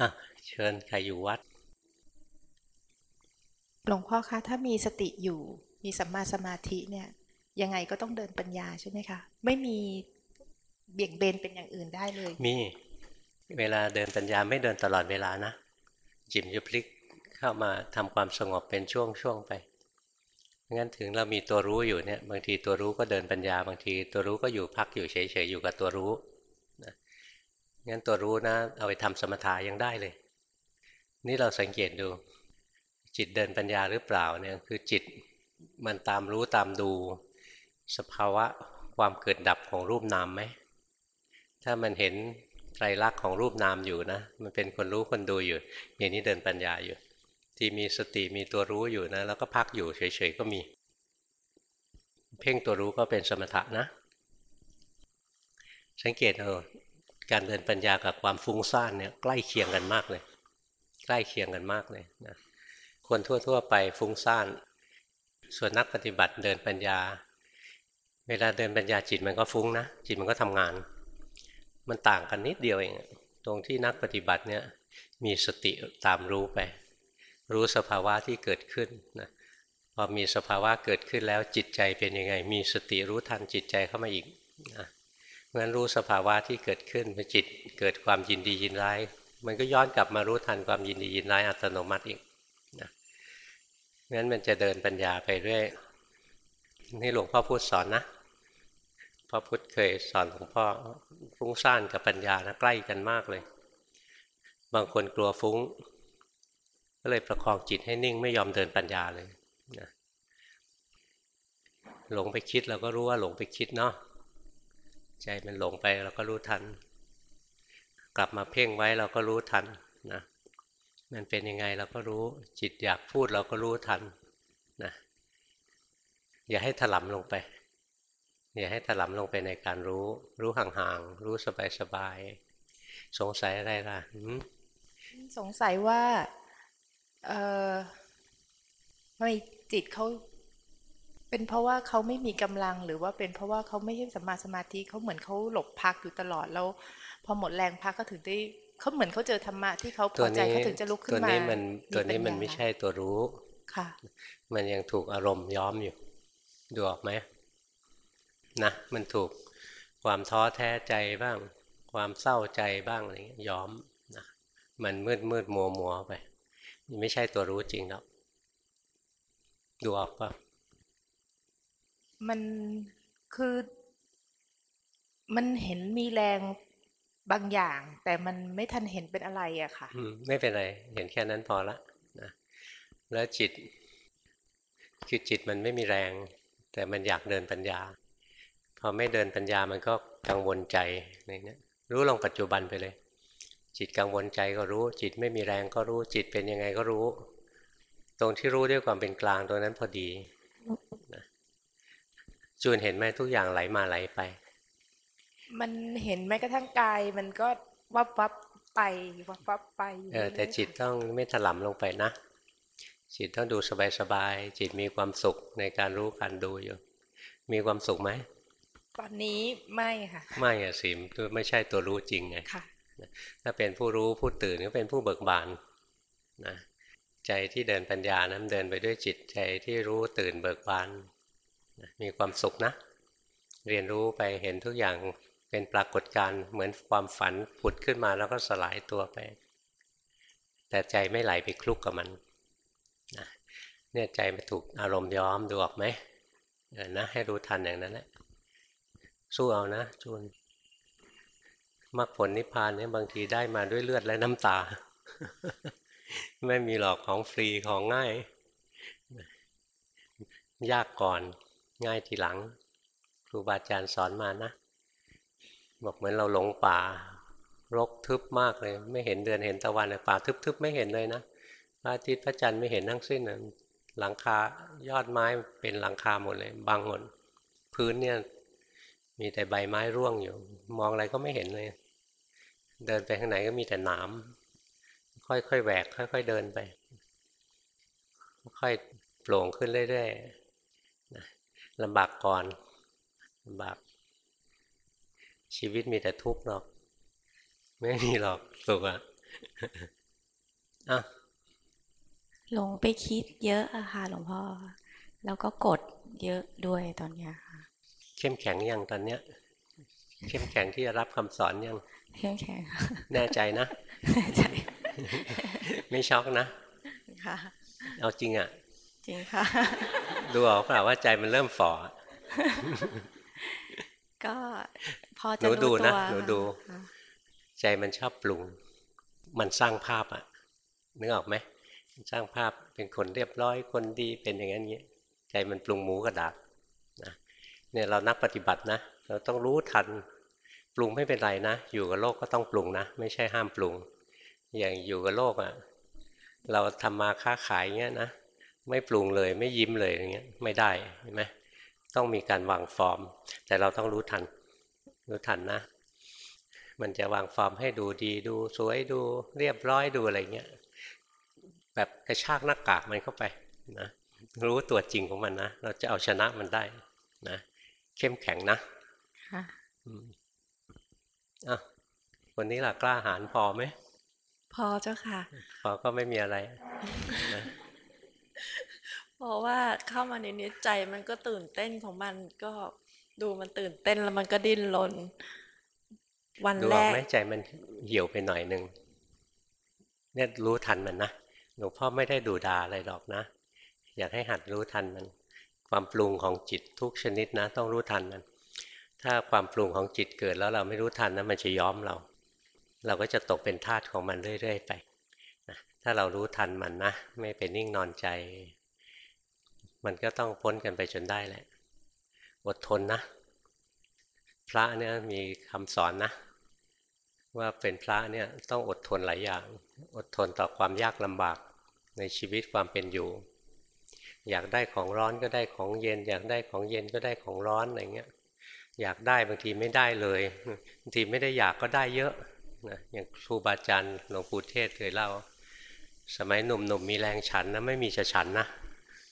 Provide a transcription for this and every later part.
อะเชิญใครอยู่วัด หลวงพ่อคะถ้ามีสติอยู่ มีสัมมาสมาธิเนี่ย ยังไงก็ต้องเดินปัญญาใช่ไหมคะ ไม่มีเบี่ยงเบนเป็นอย่างอื่นได้เลย มีเวลาเดินปัญญาไม่เดินตลอดเวลานะจิมจะพลิกเข้ามาทำความสงบเป็นช่วงๆไปงั้นถึงเรามีตัวรู้อยู่เนี่ยบางทีตัวรู้ก็เดินปัญญา บางทีตัวรู้ก็อยู่พักอยู่เฉยๆอยู่กับตัวรู้นะ งั้นตัวรู้นะ เอาไปทำสมถะยังได้เลย นี่เราสังเกตดู จิตเดินปัญญาหรือเปล่าเนี่ยคือจิตมันตามรู้ตามดู สภาวะความเกิดดับของรูปนามไหมถ้ามันเห็นไตรลักษณ์ของรูปนามอยู่นะ มันเป็นคนรู้คนดูอยู่ อย่างนี้เดินปัญญาอยู่ ที่มีสติมีตัวรู้อยู่นะ แล้วก็พักอยู่เฉยๆก็มี เพ่งตัวรู้ก็เป็นสมถะนะ สังเกตเอา การเดินปัญญากับความฟุ้งซ่านเนี่ยใกล้เคียงกันมากเลย ใกล้เคียงกันมากเลยนะคนทั่ว ๆ ไปฟุ้งซ่านส่วนนักปฏิบัติเดินปัญญา เวลาเดินปัญญาจิตมันก็ฟุ้งนะจิตมันก็ทำงาน มันต่างกันนิดเดียวเองตรงที่นักปฏิบัติเนี่ยมีสติตามรู้ไป รู้สภาวะที่เกิดขึ้นนะพอมีสภาวะเกิดขึ้นแล้วจิตใจเป็นยังไง มีสติรู้ทันจิตใจเข้ามาอีกนะ เพราะนั้นรู้สภาวะที่เกิดขึ้นพอจิตเกิดความยินดียินร้าย มันก็ย้อนกลับมารู้ทันความยินดียินร้ายอัตโนมัติอีกนะงั้นมันจะเดินปัญญาไปเรื่อยนี่หลวงพ่อพูดสอนนะพ่อพุธเคยสอนหลวงพ่อฟุ้งซ่านกับปัญญานะใกล้กันมากเลย บางคนกลัวฟุ้ง ก็เลยประคองจิตให้นิ่งไม่ยอมเดินปัญญาเลยนะหลงไปคิดเราก็รู้ว่าหลงไปคิดเนาะ ใจมันหลงไปเราก็รู้ทัน กลับมาเพ่งไว้เราก็รู้ทันนะมันเป็นยังไงเราก็รู้จิตอยากพูดเราก็รู้ทันนะอย่าให้ถลำลงไป อย่าให้ถลำลงไปในการรู้ รู้ห่างๆ รู้สบายๆ สงสัยอะไรล่ะสงสัยว่าเออทำไมจิตเขา เป็นเพราะว่าเขาไม่มีกำลังหรือว่าเป็นเพราะว่าเขาไม่ใช่สัมมาสมาธิเขาเหมือนเขาหลบพักอยู่ตลอดแล้ว พอหมดแรงพักก็ถึงได้เขาเหมือนเขาเจอธรรมะที่เขาพอใจเขาถึงจะลุกขึ้นมาตัวนี้มันตัวนี้มันไม่ใช่ตัวรู้ค่ะ มันยังถูกอารมณ์ย้อมอยู่ดูออกไหมนะมันถูกความท้อแท้ใจบ้าง ความเศร้าใจบ้างอะไรเงี้ยย้อมนะมันมืดมืดมัวมัวไปไม่ใช่ตัวรู้จริงหรอกดูออกปะ มันคือมันเห็นมีแรงบางอย่าง แต่มันไม่ทันเห็นเป็นอะไรอะค่ะไม่เป็นไร เห็นแค่นั้นพอละนะแล้วจิต คือจิตมันไม่มีแรง แต่มันอยากเดินปัญญา พอไม่เดินปัญญามันก็กังวลใจอะไรเนี้ยรู้ลงปัจจุบันไปเลย จิตกังวลใจก็รู้ จิตไม่มีแรงก็รู้ จิตเป็นยังไงก็รู้ ตรงที่รู้ด้วยความเป็นกลางตรงนั้นพอดีนะ จูนเห็นไหมทุกอย่างไหลมาไหลไป มันเห็นแม้กระทั่งกายมันก็วับวับไปวับวับไปยู่เออแต่รื่ยๆจิตต้องไม่ถลำลงไปนะ จิตต้องดูสบายๆจิตมีความสุขในการรู้การดูอยู่ มีความสุขไหมตอนนี้ไม่ค่ะ ไม่อะสิมตัวไม่ใช่ตัวรู้จริงไงค่ะถ้าเป็นผู้รู้ผู้ตื่นก็เป็นผู้เบิกบานนะใจที่เดินปัญญานะมันเดินไปด้วยจิตใจที่รู้ตื่นเบิกบานนะ มีความสุขนะ เรียนรู้ไปเห็นทุกอย่างเป็นปรากฏการณ์เหมือนความฝันผุดขึ้นมาแล้วก็สลายตัวไป แต่ใจไม่ไหลไปคลุกกับมันนะเนี่ยใจมันถูกอารมณ์ย้อมดูออกไหมเออนะให้รู้ทันอย่างนั้นแหละสู้เอานะจูนมรรคผลนิพพานเนี่ยบางทีได้มาด้วยเลือดและน้ำตา ไม่มีหรอกของฟรีของง่าย ยากก่อน ง่ายทีหลัง ครูบาอาจารย์สอนมานะ บอกเหมือนเราหลงป่า รกทึบมากเลย ไม่เห็นเดือนเห็นตะวันเลยป่าทึบๆไม่เห็นเลยนะพระอาทิตย์พระจันทร์ไม่เห็นทั้งสิ้นหลังคายอดไม้เป็นหลังคาหมดเลยบางหมดพื้นเนี่ยมีแต่ใบไม้ร่วงอยู่ มองอะไรก็ไม่เห็นเลย เดินไปข้างไหนก็มีแต่หนาม ค่อยๆแหวก ค่อย ๆ เดินไป ค่อยโปร่งขึ้นเรื่อยๆ ลำบากก่อนลำบาก ชีวิตมีแต่ทุกข์หรอก ไม่มีหรอกสุขอะอะหลงไปคิดเยอะอะค่ะหลวงพ่อ แล้วก็กดเยอะด้วยตอนเนี้ยค่ะ เข้มแข็งยังตอนเนี้ย เข้มแข็งที่จะรับคำสอนยัง เข้มแข็ง แน่ใจนะใช่ไม่ช็อกนะ ค่ะ เอาจริงอะ่ะจริงค่ะ ดูออกเปล่าว่าใจมันเริ่มฝ่อก็พอหจะนูรู้ดูตัวนะหนูดูค่ะใจมันชอบปรุง มันสร้างภาพอะนึกออกไหมมันสร้างภาพเป็นคนเรียบร้อยคนดีเป็นอย่างนั้นอย่างนี้ใจมันปรุงหมูกระดาษนะเนี่ยเรานักปฏิบัตินะ เราต้องรู้ทันปรุงไม่เป็นไรนะ อยู่กับโลกก็ต้องปรุงนะ ไม่ใช่ห้ามปรุง อย่างอยู่กับโลกอะเราทำมาค้าขายเงี้ยนะ ไม่ปรุงเลยไม่ยิ้มเลยอย่างเงี้ยไม่ได้เห็นไหมต้องมีการวางฟอร์ม แต่เราต้องรู้ทัน รู้ทันนะ มันจะวางฟอร์มให้ดูดีดูสวยดูเรียบร้อยดูอะไรเงี้ยแบบกระชากหน้ากากมันเข้าไปนะรู้ตัวจริงของมันนะ เราจะเอาชนะมันได้นะ เข้มแข็งนะค่ะอืมอะคนนี้ล่ะกล้าหาญพอไหมพอเจ้าค่ะ พอก็ไม่มีอะไรนะ เพราะว่าเข้ามาในนี้ใจมันก็ตื่นเต้นของมันก็ดูมันตื่นเต้นแล้วมันก็ดิ้นรนวันดูแรออกกไหมใจมันเหี่ยวไปหน่อยหนึ่งเนี่ยรู้ทันมันนะหลวงพ่อไม่ได้ดูดาอะไรหรอกนะ อยากให้หัดรู้ทันมัน ความปรุงของจิตทุกชนิดนะ ต้องรู้ทันมัน ถ้าความปรุงของจิตเกิดแล้วเราไม่รู้ทันนะมันจะย้อมเรา เราก็จะตกเป็นทาสของมันเรื่อย ๆ ไปนะ ถ้าเรารู้ทันมันนะ ไม่ไปนิ่งนอนใจ มันก็ต้องพ้นกันไปจนได้แหละ อดทนนะ พระเนี่ยมีคำสอนนะ ว่าเป็นพระเนี่ยต้องอดทนหลายอย่าง อดทนต่อความยากลำบากในชีวิตความเป็นอยู่ อยากได้ของร้อนก็ได้ของเย็น อยากได้ของเย็นก็ได้ของร้อนอะไรเงี้ยอยากได้บางทีไม่ได้เลยบางทีไม่ได้อยากก็ได้เยอะนะอย่างครูบาอาจารย์หลวงปู่เทศเคยเล่า สมัยหนุ่มๆมมีแรงฉันนะไม่มีจะฉันนะ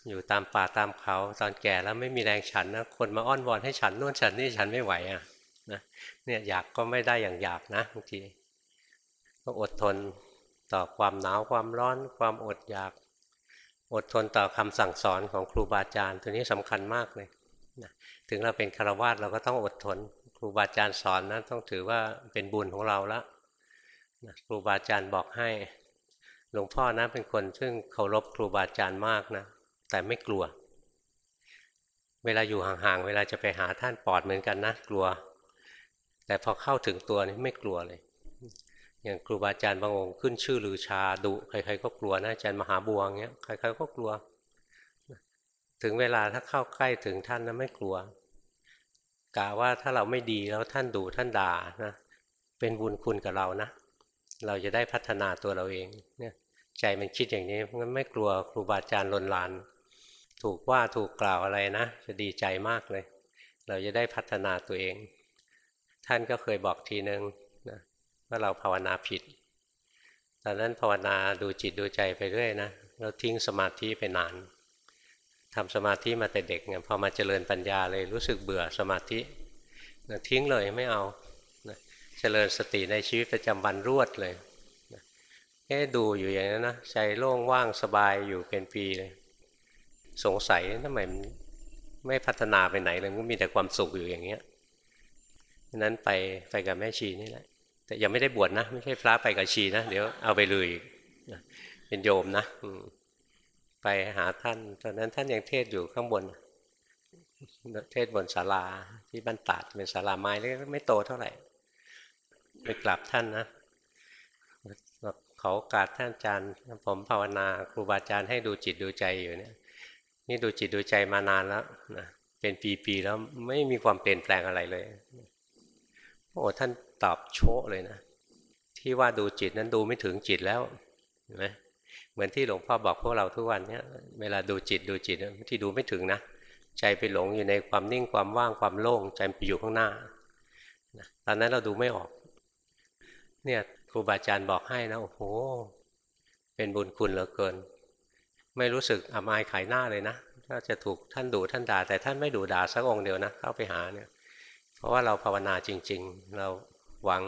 อยู่ตามป่าตามเขาตอนแก่แล้วไม่มีแรงฉันนะคนมาอ้อนวอนให้ฉันนู่นฉันนี่ฉันไม่ไหวอะนะเนี่ยอยากก็ไม่ได้อย่างอยากนะบางทีต้องอดทนต่อความหนาวความร้อน ความอดอยาก อดทนต่อคำสั่งสอนของครูบาอาจารย์ตัวนี้สำคัญมากเลยนะถึงเราเป็นคารวาสเราก็ต้องอดทน ครูบาอาจารย์สอนนะต้องถือว่าเป็นบุญของเราล้วนะครูบาอาจารย์บอกให้ หลวงพ่อนะเป็นคนซึ่งเคารพครูบาอาจารย์มากนะ แต่ไม่กลัว เวลาอยู่ห่างๆ เวลาจะไปหาท่านปอดเหมือนกันนะ กลัว แต่พอเข้าถึงตัวนี่ไม่กลัวเลย อย่างครูบาอาจารย์บางองค์ขึ้นชื่อลือชาดุใครๆก็กลัวนะอาจารย์มหาบัวเงี้ยใครๆก็กลัว ถึงเวลาถ้าเข้าใกล้ถึงท่านนะไม่กลัวกะว่าถ้าเราไม่ดีแล้วท่านดุท่านด่านะเป็นบุญคุณกับเรานะ เราจะได้พัฒนาตัวเราเองเนี่ยใจมันคิดอย่างนี้งั้นไม่กลัวครูบาอาจารย์ลนลาน ถูกว่าถูกกล่าวอะไรนะ จะดีใจมากเลย เราจะได้พัฒนาตัวเอง ท่านก็เคยบอกทีนึงนะว่าเราภาวนาผิด ตอนนั้นภาวนาดูจิตดูใจไปเรื่อยนะเราทิ้งสมาธิไปนานทำสมาธิมาแต่เด็กเนี่ยพอมาเจริญปัญญาเลยรู้สึกเบื่อสมาธิทิ้งเลยไม่เอา เจริญสติในชีวิตประจำวันรวดเลยแค่ดูอยู่อย่างนั้นนะใจโล่งว่างสบายอยู่เป็นปีเลย สงสัยทำไมไม่พัฒนาไปไหนเลยมันมีแต่ความสุขอยู่อย่างเงี้ยนั้นไปไปกับแม่ชีนี่แหละ แต่ยังไม่ได้บวชนะ ไม่ใช่พระไปกับชีนะ เดี๋ยวเอาไปเลยเป็นโยมนะไปหาท่าน ตอนนั้นท่านยังเทศอยู่ข้างบน เทศบนศาลาที่บ้านตาดเป็นศาลาไม้เล็กไม่โตเท่าไหร่ ไปกลับท่านนะขอโอกาสท่านอาจารย์ผมภาวนาครูบาอาจารย์ให้ดูจิตดูใจอยู่เนี่ย นี่ดูจิตดูใจมานานแล้วนะเป็นปีๆแล้วไม่มีความเปลี่ยนแปลงอะไรเลย โอ้ท่านตอบโชะเลยนะ ที่ว่าดูจิตนั้นดูไม่ถึงจิตแล้วเห็นไหมเหมือนที่หลวงพ่อบอกพวกเราทุกวันเนี้ยเวลาดูจิตดูจิตที่ดูไม่ถึงนะใจไปหลงอยู่ในความนิ่งความว่างความโล่งใจไปอยู่ข้างหน้าตอนนั้นเราดูไม่ออก เนี่ยครูบาอาจารย์บอกให้นะโอ้โห เป็นบุญคุณเหลือเกิน ไม่รู้สึกอับอายขายหน้าเลยนะถ้าจะถูกท่านดูท่านด่า แต่ท่านไม่ดูด่าสักองค์เดียวนะเข้าไปหาเนี่ย เพราะว่าเราภาวนาจริง ๆ เราหวัง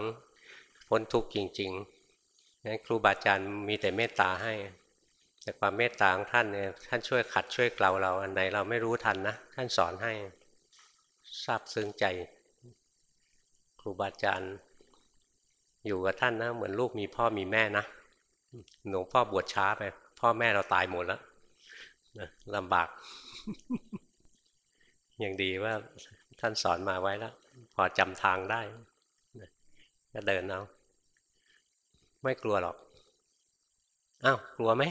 พ้นทุกข์จริงงั้นครูบาอาจารย์มีแต่เมตตาให้ แต่ความเมตตาของท่านเนี่ยท่านช่วยขัดช่วยเกลาเราอันไหนเราไม่รู้ทันนะท่านสอนให้ทราบซึ้งใจ ครูบาอาจารย์ อยู่กับท่านนะเหมือนลูกมีพ่อมีแม่นะหลวงพ่อบวชช้าไป พ่อแม่เราตายหมดแล้วนะลำบาก อย่างดีว่าท่านสอนมาไว้แล้ว พอจำทางได้นะก็เดินเอาไม่กลัวหรอกอ้าวกลัวไหม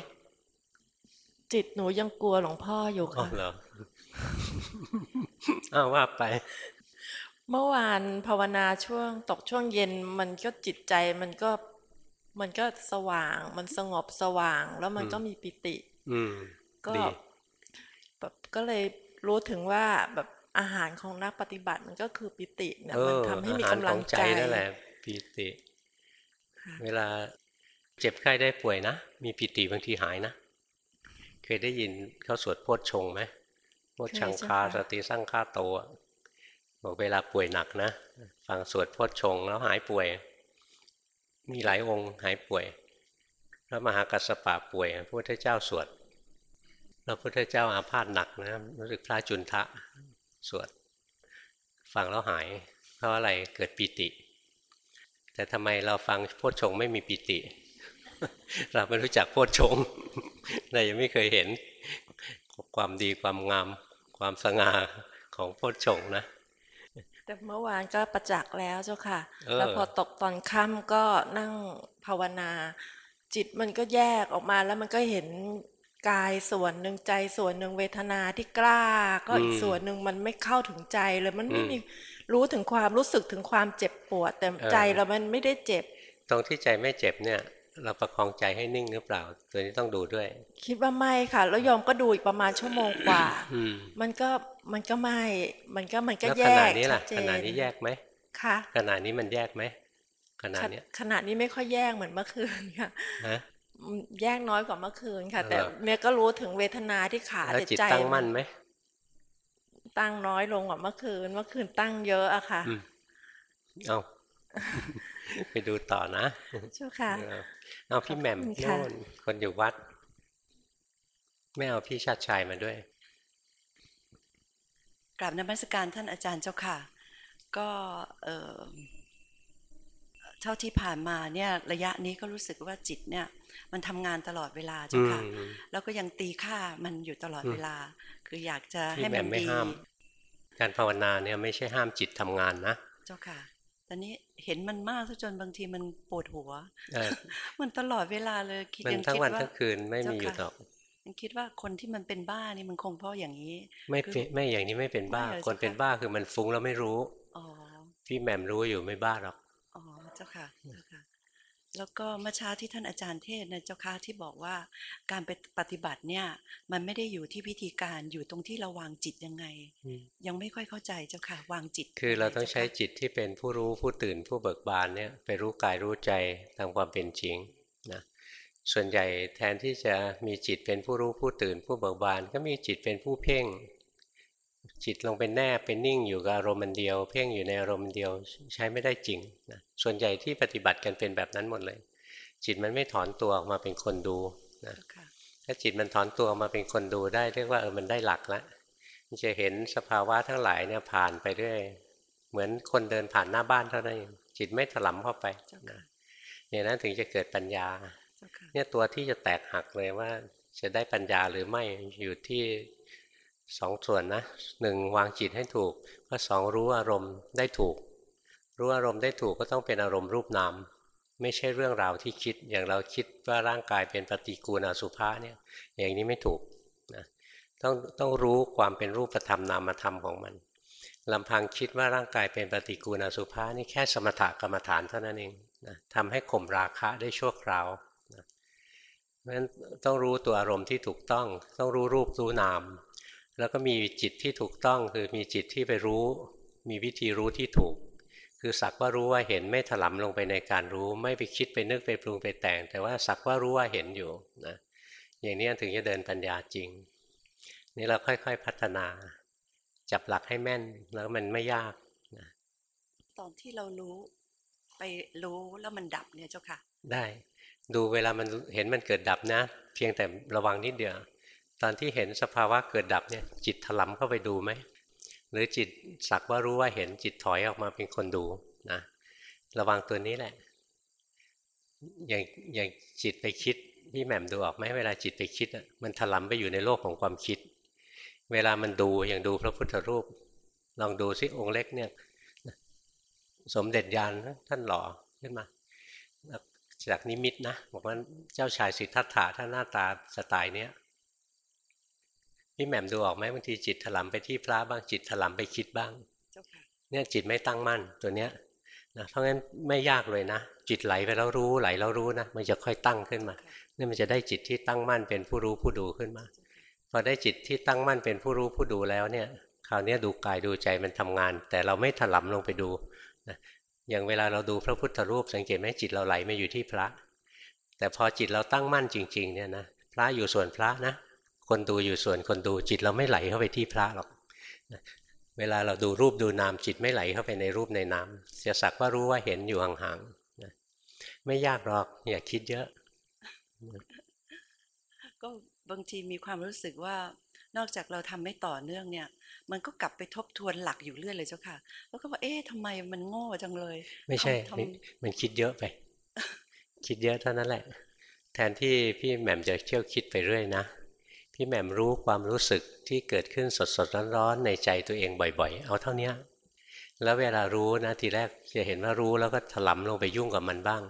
จิตหนูยังกลัวหลวงพ่ออยู่อ๋อค่ะเหรออ้าวว่าไป เมื่อวานภาวนาช่วงตกช่วงเย็นมันก็จิตใจมันก็มันก็สว่าง มันสงบสว่าง แล้วมันอืมก็มีปิติ อืมก็ดีแบบก็เลยรู้ถึงว่าแบบอาหารของนักปฏิบัติมันก็คือปิติเนี่ยเอมันอทำให้มีอาหารกำลัของงใจใจนั่นแหละปีติค่ะเวลาเจ็บไข้ได้ป่วยนะมีปิติบางทีหายนะเคยได้ยินเขาสวดโพชฌงค์ไหมโพชชังคาสติสร้างคาโตอะ บอกเวลาป่วยหนักนะ ฟังสวดโพชงแล้วหายป่วย มีหลายองค์หายป่วย พระมหากัสสปะป่วยพระพุทธเจ้าสวดพระพุทธเจ้าอาพาธหนักนะรู้สึกพระจุนทะสวด ฟังแล้วหาย เพราะอะไรเกิดปิติ แต่ทำไมเราฟังโพชฌงไม่มีปิติ เราไม่รู้จักโพชฌงเรายังไม่เคยเห็นความดีความงาม ความสง่าของโพชฌงนะ แต่เมื่อวานก็ประจักษ์แล้วเจ้าค่ะเออแล้วพอตกตอนค่ำก็นั่งภาวนา จิตมันก็แยกออกมาแล้วมันก็เห็นกายส่วนหนึ่งใจส่วนหนึ่งเวทนาที่กล้า ก็อีกส่วนหนึ่งมันไม่เข้าถึงใจเลยมันไม่มีรู้ถึงความรู้สึกถึงความเจ็บปวด แต่ใจเรามันไม่ได้เจ็บ ตรงที่ใจไม่เจ็บเนี่ยเราประคองใจให้นิ่งหรือเปล่า ตัวนี้ต้องดูด้วย คิดว่าไม่ค่ะ แล้วยอมก็ดูอีกประมาณชั่วโมงกว่าอืมมันก็ มันก็ไม่ มันก็มันก็แล้วแยขนาดกนี้ชัล่ะดเจขนนาดนี้แยกไหมค่ะขนาดนี้มันแยกไหมขนาดขเนี้ยขนาดนี้ไม่ค่อยแยกเหมือนเมื่อคืนค่ะฮะอืมแยกน้อยกว่าเมื่อคืนค่ะเหรอแต่เมียก็รู้ถึงเวทนาที่ขาแล้วแต่จิตใจตั้งมั่นไหมตั้งน้อยลงกว่าเมื่อคืน เมื่อคืนตั้งเยอะอะค่ะอืมเอาไปดูต่อนะเจ้าค่ะเออเอาพี่แหม่มขอบคุณค่ะโน่นคนอยู่วัด ไม่เอาพี่ชาติชายมาด้วย กราบนมัสการท่านอาจารย์เจ้าค่ะ ก็เอ่อเท่าที่ผ่านมาเนี่ยระยะนี้ก็รู้สึกว่าจิตเนี่ย มันทำงานตลอดเวลาเจ้าค่ะอืมแล้วก็ยังตีค่ามันอยู่ตลอดอืมเวลา คืออยากจะพี่ให้แหม่มันมไม่ดีห้ามการภาวนาเนี่ยไม่ใช่ห้ามจิตทำงานนะ เจ้าค่ะตอนนี้เห็นมันมากซะจนบางทีมันปวดหัวเออมันตลอดเวลาเลยคิดมันยังทั้งคิดวันว่าทั้งคืนไม่มีหยุดเจ้าค่ะหรอก ยังคิดว่าคนที่มันเป็นบ้านี่มันคงเพราะอย่างนี้ ไม่คือเป็นไม่อย่างนี้ไม่เป็นบ้าไม่เลยคนเจ้าค่ะเป็นบ้าคือมันฟุ้งแล้วไม่รู้อ๋อพี่แหม่มรู้อยู่ไม่บ้าหรอกอ๋อเจ้าค่ะเจ้าค่ะ แล้วก็เมื่อเช้าที่ท่านอาจารย์เทศน์นะเจ้าค่ะที่บอกว่าการไปปฏิบัติเนี่ย มันไม่ได้อยู่ที่พิธีการอยู่ตรงที่เราวางจิตยังไงอืมยังไม่ค่อยเข้าใจเจ้าค่ะ วางจิต คือเราต้องยัไใช้จิตที่เป็นผู้รู้ผู้ตื่นผู้เบิกบานเนี่ย ไปรู้กายรู้ใจตามความเป็นจริงนะ ส่วนใหญ่แทนที่จะมีจิตเป็นผู้รู้ผู้ตื่นผู้เบิกบาน ก็มีจิตเป็นผู้เพ่ง จิตลงเป็นแนบเป็นนิ่งอยู่กับอารมณ์เดียว เพ่งอยู่ในอารมณ์เดียวใช้ไม่ได้จริงนะส่วนใหญ่ที่ปฏิบัติกันเป็นแบบนั้นหมดเลย จิตมันไม่ถอนตัวออกมาเป็นคนดูนะถ้าจิตมันถอนตัวออกมาเป็นคนดูได้เรียกว่าเออมันได้หลักแล้วมันจะเห็นสภาวะทั้งหลายเนี่ยผ่านไปเรื่อยเหมือนคนเดินผ่านหน้าบ้านเท่านั้นเองจิตไม่ถลำเข้าไปเจ้านะค่ะเนี่ยนั้นถึงจะเกิดปัญญา เนี่ยตัวที่จะแตกหักเลยว่าจะได้ปัญญาหรือไม่อยู่ที่สองส่วนนะหนึ่งวางจิตให้ถูกก็สองรู้อารมณ์ได้ถูก รู้อารมณ์ได้ถูกก็ต้องเป็นอารมณ์รูปนามไม่ใช่เรื่องราวที่คิดอย่างเราคิดว่าร่างกายเป็นปฏิกูลอสุภะเนี่ย อย่างนี้ไม่ถูกนะต้องต้องรู้ความเป็นรูปธรรมนามธรรมของมันลำพังคิดว่าร่างกายเป็นปฏิกูลอสุภะนี่แค่สมถกรรมฐานเท่านั้นเองนะทำให้ข่มราคะได้ชั่วคราว ราะฉะนั้นต้องรู้ตัวอารมณ์ที่ถูกต้อง ต้องรู้รูปรู้นาม แล้วก็มีจิตที่ถูกต้องคือมีจิตที่ไปรู้ มีวิธีรู้ที่ถูก คือสักว่ารู้ว่าเห็นไม่ถลำลงไปในการรู้ ไม่ไปคิดไปนึกไปปรุงไปแต่ง แต่ว่าสักว่ารู้ว่าเห็นอยู่นะอย่างนี้ถึงจะเดินปัญญาจริง นี่เราค่อยๆพัฒนา จับหลักให้แม่นแล้วมันไม่ยากตอนที่เรารู้ไปรู้แล้วมันดับเนี่ยเจ้าค่ะ ได้ ดูเวลามันเห็นมันเกิดดับนะ เพียงแต่ระวังนิดเดียว ตอนที่เห็นสภาวะเกิดดับเนี่ยจิตถลำเข้าไปดูไหม หรือจิตสักว่ารู้ว่าเห็นจิตถอยออกมาเป็นคนดูนะระวังตัวนี้แหละ อย่างอย่างจิตไปคิดพี่แหม่มดูออกไหมเวลาจิตไปคิดมันถลำไปอยู่ในโลกของความคิด เวลามันดูอย่างดูพระพุทธรูป ลองดูซิองค์เล็กเนี่ย สมเด็จยานท่านหล่อขึ้นมา จากนิมิตนะบอกว่าเจ้าชายสิทธัตถะท่านหน้าตาสไตล์เนี้ยพี่แหม่มดูออกไหมบางทีจิตถลำไปที่พระบ้างจิตถลำไปคิดบ้างเจ้าค่ะเนี่ยจิตไม่ตั้งมั่นตัวเนี้ยนะเพราะงั้นไม่ยากเลยนะ จิตไหลไปแล้วรู้ไหลแล้วรู้นะมันจะค่อยตั้งขึ้นมาเนี่ยมันจะได้จิตที่ตั้งมั่นเป็นผู้รู้ผู้ดูขึ้นมาพอได้จิตที่ตั้งมั่นเป็นผู้รู้ผู้ดูแล้วเนี่ยคราวเนี้ยดูกายดูใจมันทำงาน แต่เราไม่ถลำลงไปดูนะ อย่างเวลาเราดูพระพุทธรูปสังเกตไหมจิตเราไหลมาอยู่ที่พระ แต่พอจิตเราตั้งมั่นจริง ๆ เนี่ยนะพระอยู่ส่วนพระนะ คนดูอยู่ส่วนคนดูจิตเราไม่ไหลเข้าไปที่พระหรอกเวลาเราดูรูปดูนามจิตไม่ไหลเข้าไปในรูปในนามจะสักว่ารู้ว่าเห็นอยู่ห่างๆนะไม่ยากหรอกอย่าคิดเยอะ ก็บางทีมีความรู้สึกว่า นอกจากเราทำไม่ต่อเนื่องเนี่ย มันก็กลับไปทบทวนหลักอยู่เรื่อยเลยเจ้าค่ะ แล้วก็ว่าเอ๊ะทำไมมันโง่จังเลย ไม่ใช่ทำทมันมันคิดเยอะไป คิดเยอะเท่านั้นแหละ แทนที่พี่แหม่มจะเที่ยวคิดไปเรื่อยนะพี่แหม่มรู้ความรู้สึกที่เกิดขึ้นสดสดๆร้อนๆในใจตัวเองบ่อย ๆ เอาเท่านี้แล้วเวลารู้นะทีแรกจะเห็นว่ารู้แล้วก็ถลำลงไปยุ่งกับมันบ้าง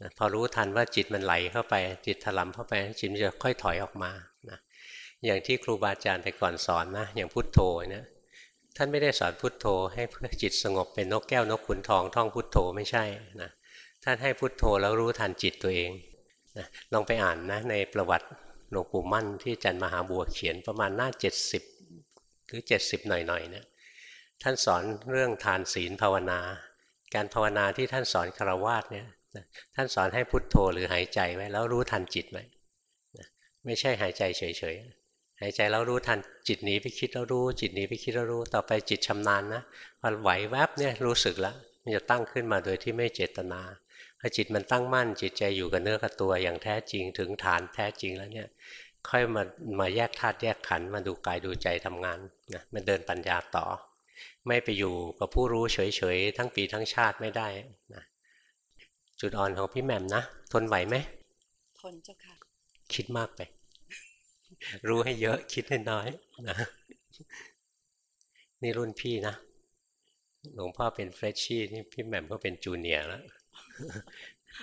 นะพอรู้ทันว่าจิตมันไหลเข้าไป จิตถลำเข้าไปจิตมันจะค่อยถอยออกมานะ อย่างที่ครูบาอาจารย์แต่ก่อนสอนนะอย่างพุทโธเนี่ยท่านไม่ได้สอนพุทโธ ให้เพื่อจิตสงบเป็นนกแก้วนกขุนทองท่องพุทโธไม่ใช่นะท่านให้พุทโธแล้วรู้ทันจิตตัวเองนะลองไปอ่านนะในประวัติหลวงปู่มั่นที่อาจันมหาบัวเขียนประมาณหน้า 70 หรือ 70 หน่อยๆเนี่ยท่านสอนเรื่องทานศีลภาวนา การภาวนาที่ท่านสอนคารวาสเนี่ยท่านสอนให้พุทโธหรือหายใจไว้แล้วรู้ทันจิตไว้ไม่ใช่หายใจเฉยๆ หายใจแล้วรู้ทันจิตหนีไปคิดแล้วรู้ จิตหนีไปคิดแล้วรู้ ต่อไปจิตชำนาญนะพอไหวแวบเนี่ยรู้สึกแล้วมันจะตั้งขึ้นมาโดยที่ไม่เจตนาพอจิตมันตั้งมั่น จิตใจอยู่กับเนื้อกับตัวอย่างแท้จริงถึงฐานแท้จริงแล้วเนี่ยค่อยมามาแยกธาตุแยกขันธ์มาดูกายดูใจทำงานนะมันเดินปัญญาต่อ ไม่ไปอยู่กับผู้รู้เฉยๆทั้งปีทั้งชาติไม่ได้นะจุดอ่อนของพี่แหม่มนะ ทนไหวไหมทนเจ้าค่ะ คิดมากไป รู้ให้เยอะคิดให้น้อยนะนี่รุ่นพี่นะหลวงพ่อเป็นเฟรชชี่นี่พี่แหม่มก็เป็น junior แล้ว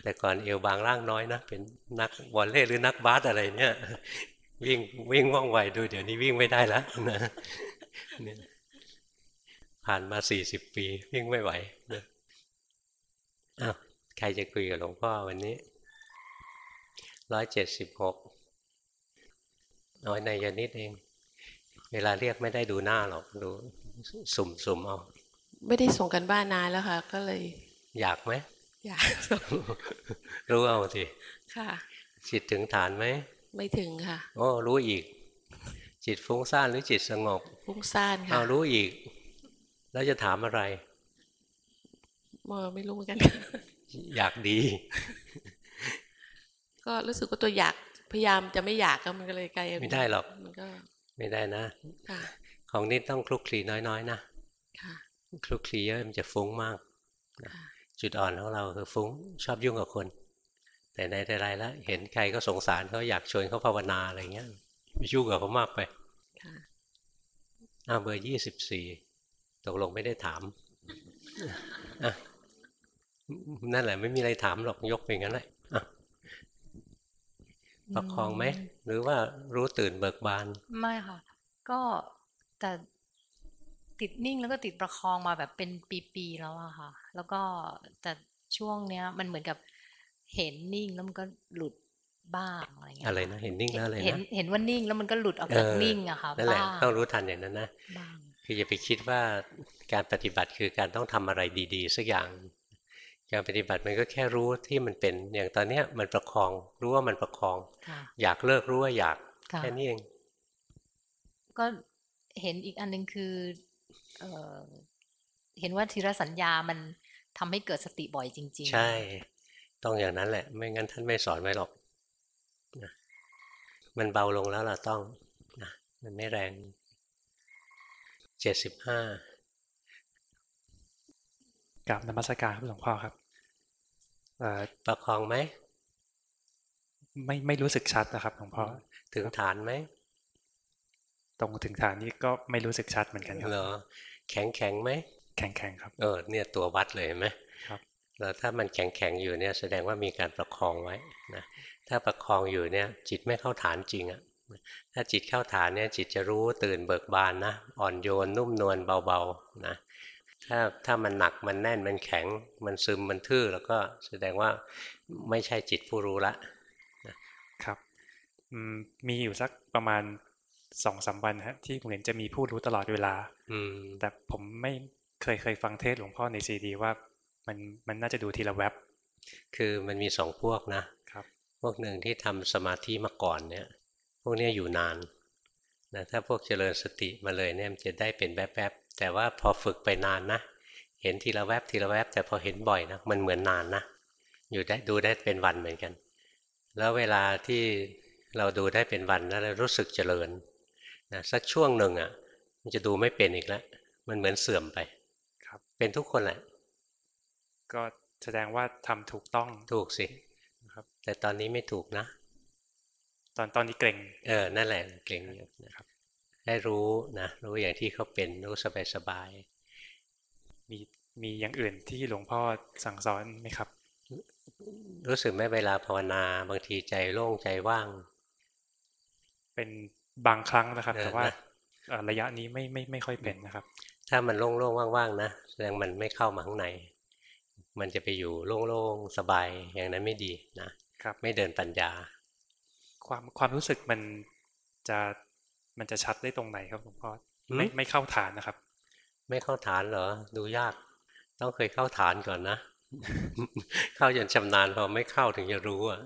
แต่ก่อนเอวบางร่างน้อยนะ เป็นนักวอลเลย์หรือนักบาสอะไรเนี่ย วิ่งวิ่งว่องไวดูเดี๋ยวนี้วิ่งไม่ได้แล้วนะผ่านมาสี่สิบปี วิ่งไม่ไหวนะอ้าวใครจะคุยกับหลวงพ่อวันนี้ร้อยเจ็ดสิบหก น้อยในยนิดเอง เวลาเรียกไม่ได้ดูหน้าหรอกดูสุ่มสุ่มๆเอาไม่ได้ส่งกันบ้านนานแล้วค่ะ ก็เลย อยากไหมอยากส่งรู้เอาสิค่ะจิตถึงฐานไหมไม่ถึงค่ะโอ้รู้อีก จิตฟุ้งซ่านหรือจิตสงบ ฟุ้งซ่านค่ะเอารู้อีก แล้วจะถามอะไรเออไม่รู้เหมือนกัน อยากดี ก็รู้สึกว่าตัวอยาก พยายามจะไม่อยากก็มันก็เลยกลายเป็นไม่ได้หรอกมันก็ไม่ได้นะค่ะของนี้ต้องคลุกคลีน้อยๆนะค่ะคลุกคลีเยอะมันจะฟุ้งมากนะค่ะจุดอ่อนของเราคือฟุ้งชอบยุ่งกับคน แต่ในแต่ไรแล้ว เห็นใครก็สงสารเขาอยากชวนเขาภาวนาอะไรเงี้ยไปยุ่งกับเขามากไปค่ะอ้าวเบอร์ยี่สิบสี่ตกลงไม่ได้ถามอะนั่นแหละไม่มีอะไรถามหรอกยกไปงั้นแหละอะ ประคองไหมหรือว่ารู้ตื่นเบิกบาน ไม่ค่ะ ก็แต่ติดนิ่งแล้วก็ติดประคองมาแบบเป็นปีๆแล้วอะค่ะ แล้วก็แต่ช่วงเนี้ย มันเหมือนกับเห็นนิ่งแล้วมันก็หลุดบ้างอะไรเงี้ยอะไรนะเห็นนิ่งแล้วอะไรเห็นนะเห็นว่านิ่งแล้วมันก็หลุดออกจากเออนิ่งอะค่ะนั่นแหละบ้างต้องรู้ทันอย่างนั้นนะบ้างคืออย่าไปคิดว่าการปฏิบัติคือการต้องทำอะไรดี ๆ สักอย่าง การปฏิบัติมันก็แค่รู้ที่มันเป็น อย่างตอนเนี้ยมันประคอง รู้ว่ามันประคองค่ะอยากเลิกรู้ว่าอยากค่ะแค่นี้เอง ก็เห็นอีกอันหนึงคือเออเห็นว่าทีละสัญญามันทำให้เกิดสติบ่อยจริง ๆ ใช่ ต้องอย่างนั้นแหละ ไม่งั้นท่านไม่สอนไว้หรอกนะมันเบาลงแล้วเราต้องนะมันไม่แรงเจ็ดสิบห้ากับนมัสการครับหลวงพ่อครับเอ่อ ประคองไหม ไม่ไม่รู้สึกชัดนะครับหลวงพ่อถึงฐานไหม ตรงถึงฐานนี้ก็ไม่รู้สึกชัดเหมือนกันครับเหรอแข็งแข็งไหมแข็งแข็งครับ เออเนี่ยตัววัดเลยเห็นไหมครับแล้วถ้ามันแข็งแข็งอยู่เนี่ยแสดงว่ามีการประคองไว้นะถ้าประคองอยู่เนี่ยจิตไม่เข้าฐานจริงอะถ้าจิตเข้าฐานเนี่ยจิตจะรู้ตื่นเบิกบานนะอ่อนโยนนุ่มนวลเบาๆนะ ถ้าถ้ามันหนักมันแน่นมันแข็ง มันซึมมันทื่อ แล้วก็แสดงว่าไม่ใช่จิตผู้รู้ละครับอืมมีอยู่สักประมาณสองสามวันฮะที่ผมเห็นจะมีผู้รู้ตลอดเวลา อืมแต่ผมไม่เคยเคยฟังเทศน์หลวงพ่อในซีดีว่ามันมันน่าจะดูทีละแวบคือมันมีสองพวกนะครับพวกหนึ่งที่ทำสมาธิมาก่อนเนี่ย พวกเนี้ยอยู่นานนะถ้าพวกเจริญสติมาเลยเนี่ยมันจะได้เป็นแวบๆ แต่ว่าพอฝึกไปนานนะ เห็นทีละแวบทีละแวบแต่พอเห็นบ่อยนะมันเหมือนนานนะอยู่ได้ดูได้เป็นวันเหมือนกัน แล้วเวลาที่เราดูได้เป็นวันแล้วเรารู้สึกเจริญนะสักช่วงหนึ่งอะ มันจะดูไม่เป็นอีกแล้วมันเหมือนเสื่อมไป ครับ เป็นทุกคนแหละ ก็แสดงว่าทำถูกต้องถูกสินะครับ แต่ตอนนี้ไม่ถูกนะ ตอนตอนนี้เกรงเออนั่นแหละเกรงอยู่นะครับ ให้รู้นะรู้อย่างที่เขาเป็นรู้สบายสบายมีมีอย่างอื่นที่หลวงพ่อสั่งสอนไหมครับๆรู้สึกไหมเวลาภาวนาบางทีใจโล่งใจว่าง เป็นบางครั้งนะครับเออแต่ว่านะเอ่อระยะนี้ไม่ไม่ไม่ค่อยเป็นนะครับ ถ้ามันโล่งๆว่างๆนะแสดงมันไม่เข้ามาข้างใน มันจะไปอยู่โล่งๆสบายอย่างนั้นไม่ดีนะครับ ไม่เดินปัญญา ความความรู้สึกมันจะ มันจะชัดได้ตรงไหนครับหลวงพ่อหืมไม่ไม่เข้าฐานนะครับ ไม่เข้าฐานเหรอ ดูยาก ต้องเคยเข้าฐานก่อนนะ เข้าจนชำนาญพอไม่เข้าถึงจะรู้อะ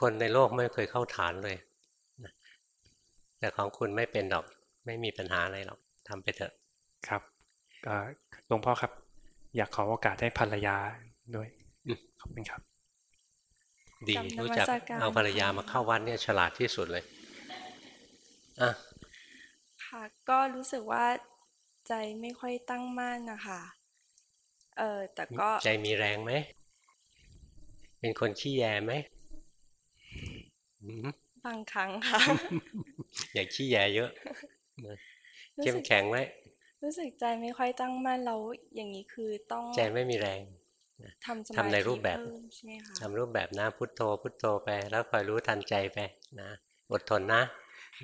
คนในโลกไม่เคยเข้าฐานเลยนะแต่ของคุณไม่เป็นหรอก ไม่มีปัญหาอะไรหรอกทำไปเถอะครับเอ่อหลวงพ่อครับ อยากขอโอกาสให้ภรรยาด้วยอืมขอบคุณครับ ดีกำนมัสรู้จักการเอาภรรยาค่ะมาเข้าวัดเนี่ยฉลาดที่สุดเลย อะค่ะก็รู้สึกว่าใจไม่ค่อยตั้งมั่นนะคะเออแต่ก็ใจมีแรงไหม เป็นคนขี้แยไหมอืมบางครั้งค่ะ อย่าขี้แยเยอะนะรู้เข้มสึกแข็งไว้รู้สึกใจไม่ค่อยตั้งมั่นแล้วอย่างนี้คือต้องใจไม่มีแรงทำสมาทำในธิรูปแบบเพิ่มใช่ไหมคะทำรูปแบบนะพุทโธ พุทโธไป แล้วคอยรู้ทันใจไปนะอดทนนะ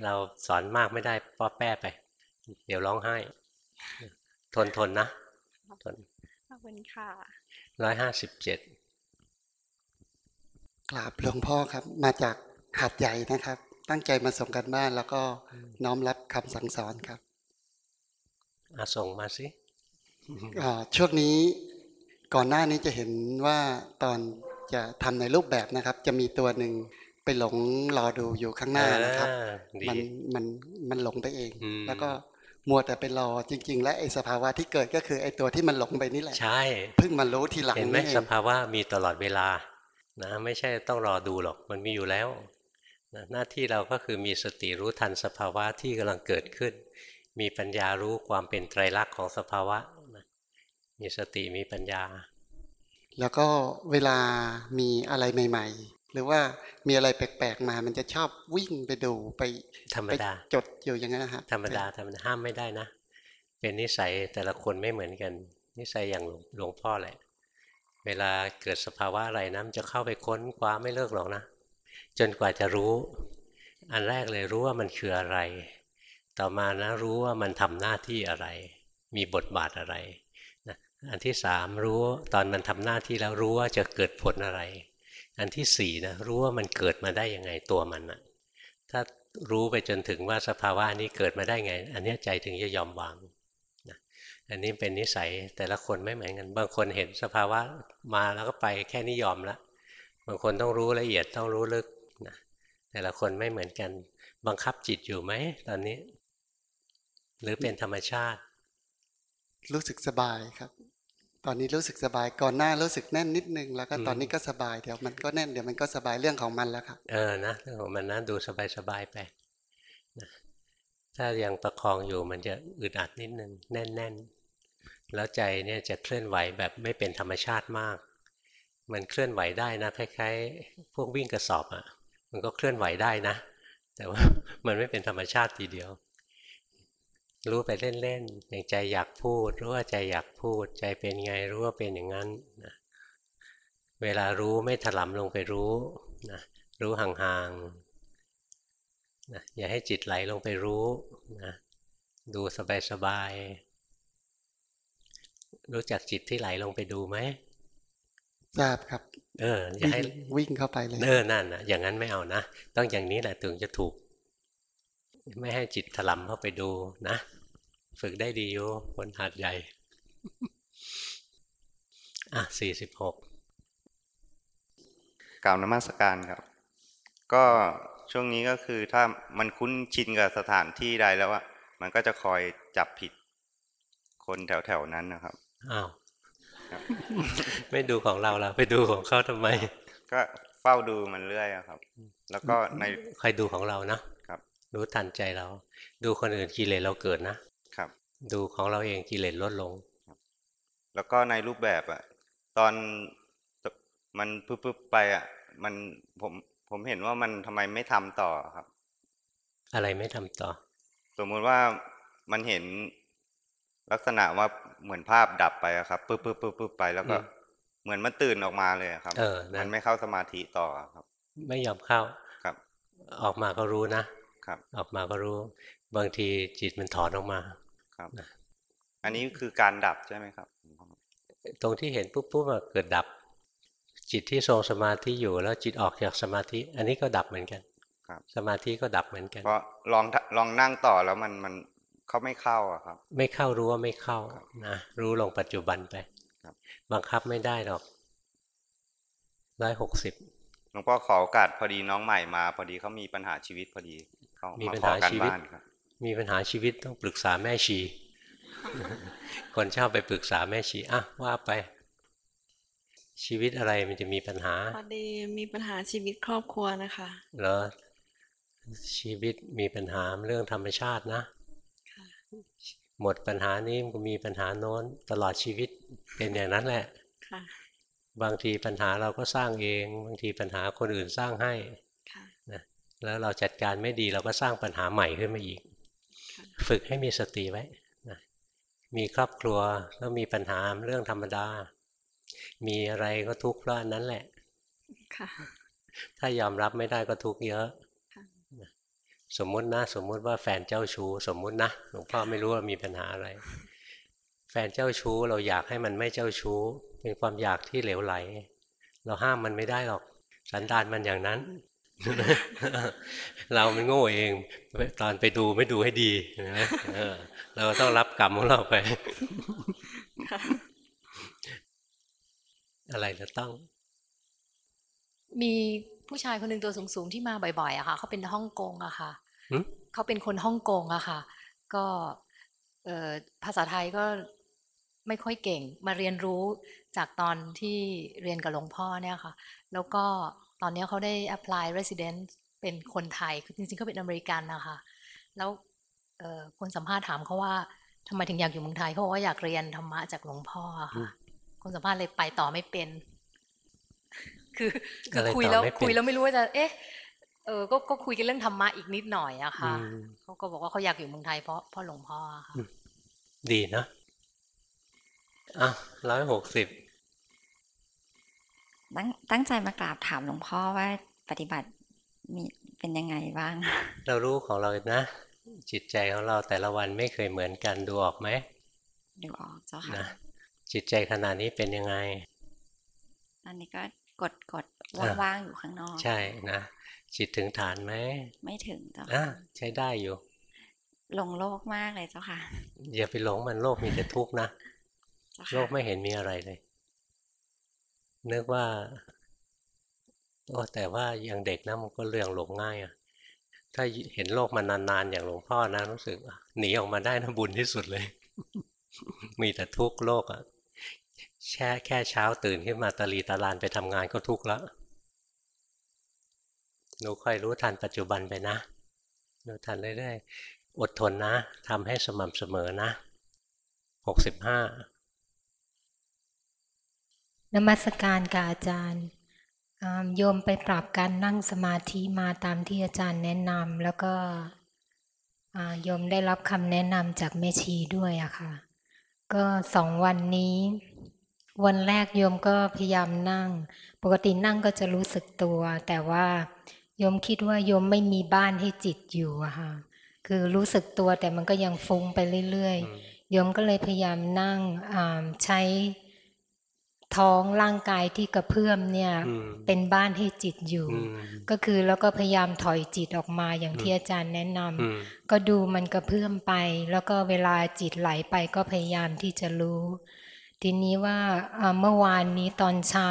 เราสอนมากไม่ได้ป้อแป้ไป เดี๋ยวร้องไห้ ทนทนนะทนขอบคุณค่ะร้อยห้าสิบเจ็ดกราบหลวงพ่อครับ มาจากหัดใหญ่นะครับ ตั้งใจมาส่งกันบ้านแล้วก็น้อมรับคำสั่งสอนครับอาส่งมาสิอ่าช่วงนี้ก่อนหน้านี้จะเห็นว่าตอนจะทำในรูปแบบนะครับ จะมีตัวหนึ่ง ไปหลงรอดูอยู่ข้างหน้านะครับอ่าดีมันมันมันหลงไปเองอืมแล้วก็มัวแต่ไปรอจริง ๆ และไอสภาวะที่เกิดก็คือไอตัวที่มันหลงไปนี่แหละใช่เพิ่งมารู้ทีหลังเห็นไหมนี่เอสงภาวะมีตลอดเวลานะไม่ใช่ต้องรอดูหรอกมันมีอยู่แล้วนะหน้าที่เราก็คือมีสติรู้ทันสภาวะที่กำลังเกิดขึ้น มีปัญญารู้ความเป็นไตรลักษณ์ของสภาวะนะมีสติมีปัญญา แล้วก็เวลามีอะไรใหม่ๆ หรือว่ามีอะไรแปลกๆมา มันจะชอบวิ่งไปดูไปธรรมไปดาจดอยู่อย่างนั้นนะครับธรรมดาธรรมดาห้ามไม่ได้นะ เป็นนิสัยแต่ละคนไม่เหมือนกัน นิสัยอย่างหลวงหลวงพ่อแหละ เวลาเกิดสภาวะอะไรนะมันจะเข้าไปค้นคว้าไม่เลิกหรอกนะ จนกว่าจะรู้ อันแรกเลยรู้ว่ามันคืออะไร ต่อมานะรู้ว่ามันทำหน้าที่อะไร มีบทบาทอะไรนะอันที่สามรู้ตอนมันทำหน้าที่แล้วรู้ว่าจะเกิดผลอะไร อันที่สี่นะรู้ว่ามันเกิดมาได้ยังไงตัวมันนะถ้ารู้ไปจนถึงว่าสภาวะนี้เกิดมาได้ไง อันนี้ใจถึงจะยอมวางนะอันนี้เป็นนิสัยแต่ละคนไม่เหมือนกัน บางคนเห็นสภาวะมาแล้วก็ไปแค่นี้ยอมละ บางคนต้องรู้ละเอียดต้องรู้ลึกนะแต่ละคนไม่เหมือนกัน บังคับจิตอยู่ไหมตอนนี้ หรือเป็นธรรมชาติ รู้สึกสบายครับ อนนี้รู้สึกสบายก่อนหน้ารู้สึกแน่นนิดนึงแล้วก็อืมตอนนี้ก็สบายเดี๋ยวมันก็แน่นเดี๋ยวมันก็สบายเรื่องของมันแล้วครับเออนะเรื่องของมันนะดูสบายๆไปนะถ้ายังประคองอยู่มันจะอึดอัดนิดนึงแน่นๆแล้วใจเนี่ยจะเคลื่อนไหวแบบไม่เป็นธรรมชาติมาก มันเคลื่อนไหวได้นะคล้ายๆ พวกวิ่งกระสอบอะ่ะ มันก็เคลื่อนไหวได้นะ แต่ว่ามันไม่เป็นธรรมชาติทีเดียว รู้ไปเล่นๆอย่างใจอยากพูด รู้ว่าใจอยากพูด ใจเป็นไงรู้ว่าเป็นอย่างนั้นนะเวลารู้ไม่ถลำลงไปรู้นะรู้ห่างๆนะอย่าให้จิตไหลลงไปรู้นะดูสบายๆรู้จักจิตที่ไหลลงไปดูไหมทราบครับ เอออย่าให้วิ่งวิ่งเข้าไปเลยเออนั่นนะอย่างนั้นไม่เอานะต้องอย่างนี้แหละถึงจะถูก ไม่ให้จิตถลำเข้าไปดูนะ ฝึกได้ดีอยู่คนหัดใหญ่ อะสี่สิบหกกล่าวนมัสการครับ ก็ช่วงนี้ก็คือถ้ามันคุ้นชินกับสถานที่ใดแล้วอะมันก็จะคอยจับผิดคนแถวๆนั้นนะครับอ้าวครับไม่ดูของเราเราไปดูของเขาทำไม ก็เฝ้าดูมันเรื่อยอะครับ แล้วก็ในใครดูของเรานะค รับรู้ทันใจเรา ดูคนอื่นกิเลสเราเกิดนะครับ ดูของเราเองกิเลสลดลง แล้วก็ในรูปแบบอะตอนมันปึ๊บๆไปอะมันผมผมเห็นว่ามันทำไมไม่ทำต่อครับ อะไรไม่ทำต่อ สมมุติว่ามันเห็นลักษณะว่าเหมือนภาพดับไปอะครับปึ๊บปึ๊บปึ๊บปึ๊บไปแล้วก็อืมเหมือนมันตื่นออกมาเลยอะครับเออนั่นมันไม่เข้าสมาธิต่อครับ ไม่ยอมเข้าครับ ออกมาก็รู้นะ ครับออกมาก็รู้ บางทีจิตมันถอนออกมาครับอันนี้คือการดับใช่ไหมครับ ตรงที่เห็นปุ๊บปุ๊บอะเกิดดับ จิตที่ทรงสมาธิอยู่แล้วจิตออกจากสมาธิ อันนี้ก็ดับเหมือนกันครับสมาธิก็ดับเหมือนกันเพราะลองลองนั่งต่อแล้วมันมันเขาไม่เข้าอะครับ ไม่เข้ารู้ว่าไม่เข้าครับนะรู้ลงปัจจุบันไปครับบังคับไม่ได้หรอกร้อยหกสิบหลวงพ่อขอโอกาสพอดีน้องใหม่มา พอดีเขามีปัญหาชีวิตพอดีเขา มีมาปัญขอหาการชีวิตบ้านครับมีปัญหาชีวิตต้องปรึกษาแม่ชี คนชอบไปปรึกษาแม่ชีอะว่าไป ชีวิตอะไรมันจะมีปัญหาพอดีมีปัญหาชีวิตครอบครัวนะคะเหรอชีวิตมีปัญหาเรื่องธรรมชาตินะค่ะหมดปัญหานี้มันก็มีปัญหาโน้นตลอดชีวิตเป็นอย่างนั้นแหละค่ะบางทีปัญหาเราก็สร้างเอง บางทีปัญหาคนอื่นสร้างให้ค่ะนะ แล้วเราจัดการไม่ดีเราก็สร้างปัญหาใหม่ขึ้นมาอีกค่ะฝึกให้มีสติไว้นะมีครอบครัวแล้วมีปัญหาเรื่องธรรมดา มีอะไรก็ทุกข์เพราะอันนั้นแหละค่ะถ้ายอมรับไม่ได้ก็ทุกข์เยอะค่ะนะสมมุตินะ สมมุติว่าแฟนเจ้าชู้สมมุตินะหลวงพ่อไม่รู้ว่ามีปัญหาอะไร แฟนเจ้าชู้เราอยากให้มันไม่เจ้าชู้ เป็นความอยากที่เหลวไหล เราห้ามมันไม่ได้หรอก สันดานมันอย่างนั้น เรามันโง่เอง ตอนไปดูไม่ดูให้ดีเห็นไหมเออเราต้องรับกรรมของเราไป อะไรจะต้อง มีผู้ชายคนหนึ่งตัวสูงๆที่มาบ่อยๆอะค่ะเขาเป็นฮ่องกงอะค่ะหึเขาเป็นคนฮ่องกงอะค่ะ ก็เอ่อภาษาไทยก็ไม่ค่อยเก่ง มาเรียนรู้จากตอนที่เรียนกับหลวงพ่อเนี่ยค่ะ แล้วก็ ตอนนี้เขาได้ apply resident เป็นคนไทย คือจริงๆเขาเป็นอเมริกันนะคะ แล้วเอ่อคนสัมภาษณ์ถามเขาว่าทำไมถึงอยากอยู่เมืองไทยเขาบอกว่าอยากเรียนธรรมะจากหลวงพ่ออะค่ะ คนสัมภาษณ์เลยไปต่อไม่เป็น คือคืออะไรคุยต่อแล้วไม่เป็นคุยแล้วไม่รู้ว่าจะ เอ๊ะ เออก็ก็คุยกันเรื่องธรรมะอีกนิดหน่อยอะค่ะอืมเขาก็บอกว่าเขาอยากอยู่เมืองไทยเพราะเพราะหลวงพ่ออะค่ะ ดีนะอะร้อยหกสิบ ตั้งตั้งใจมากราบถามหลวงพ่อว่าปฏิบัติมีเป็นยังไงบ้าง เรารู้ของเรานะ จิตใจของเราแต่ละวันไม่เคยเหมือนกันดูออกไหมดูออกเจ้าค่ะนะจิตใจขณะนี้เป็นยังไง ตอนนี้ก็กดกดอ่าว่างๆอยู่ข้างนอก ใช่นะจิตถึงฐานไหมไม่ถึงเจ้าอะค่ะใช้ได้อยู่หลงโลกมากเลยเจ้าค่ะ อย่าไปหลงมันโลกมีแต่ทุกข์นะเจ้าโลค่ะกไม่เห็นมีอะไรเลย นึกว่าโอ้แต่ว่ายังเด็กนะมันก็เรื่องหลงง่ายอะถ้าเห็นโลกมานานๆอย่างหลวงพ่อนะรู้สึกหนีออกมาได้นะบุญที่สุดเลย มีแต่ทุกโลกอะแช่แค่เช้าตื่นขึ้นมาตะลีตะลานไปทำงานก็ทุกข์แล้วหนูค่อยรู้ทันปัจจุบันไปนะรู้ทันเรื่อยๆอดทนนะทำให้สม่ำเสมอนะหกสิบห้า นมัสการกับอาจารย์อ่าโยมไปปรับการนั่งสมาธิมาตามที่อาจารย์แนะนำแล้วก็อ่าโยมได้รับคำแนะนำจากแม่ชีด้วยอะค่ะ ก็สองวันนี้ วันแรกโยมก็พยายามนั่ง ปกตินั่งก็จะรู้สึกตัว แต่ว่าโยมคิดว่าโยมไม่มีบ้านให้จิตอยู่อะค่ะ คือรู้สึกตัวแต่มันก็ยังฟุ้งไปเรื่อยๆโยมก็เลยพยายามนั่งอ่าใช้ ท้องร่างกายที่กระเพื่อมเนี่ยอืมเป็นบ้านให้จิตอยู่อืมก็คือแล้วก็พยายามถอยจิตออกมาอย่างที่อาจารย์แนะนอืมำก็ดูมันกระเพื่อมไป แล้วก็เวลาจิตไหลไปก็พยายามที่จะรู้ ทีนี้ว่าอ่าเมื่อวานนี้ตอนเช้า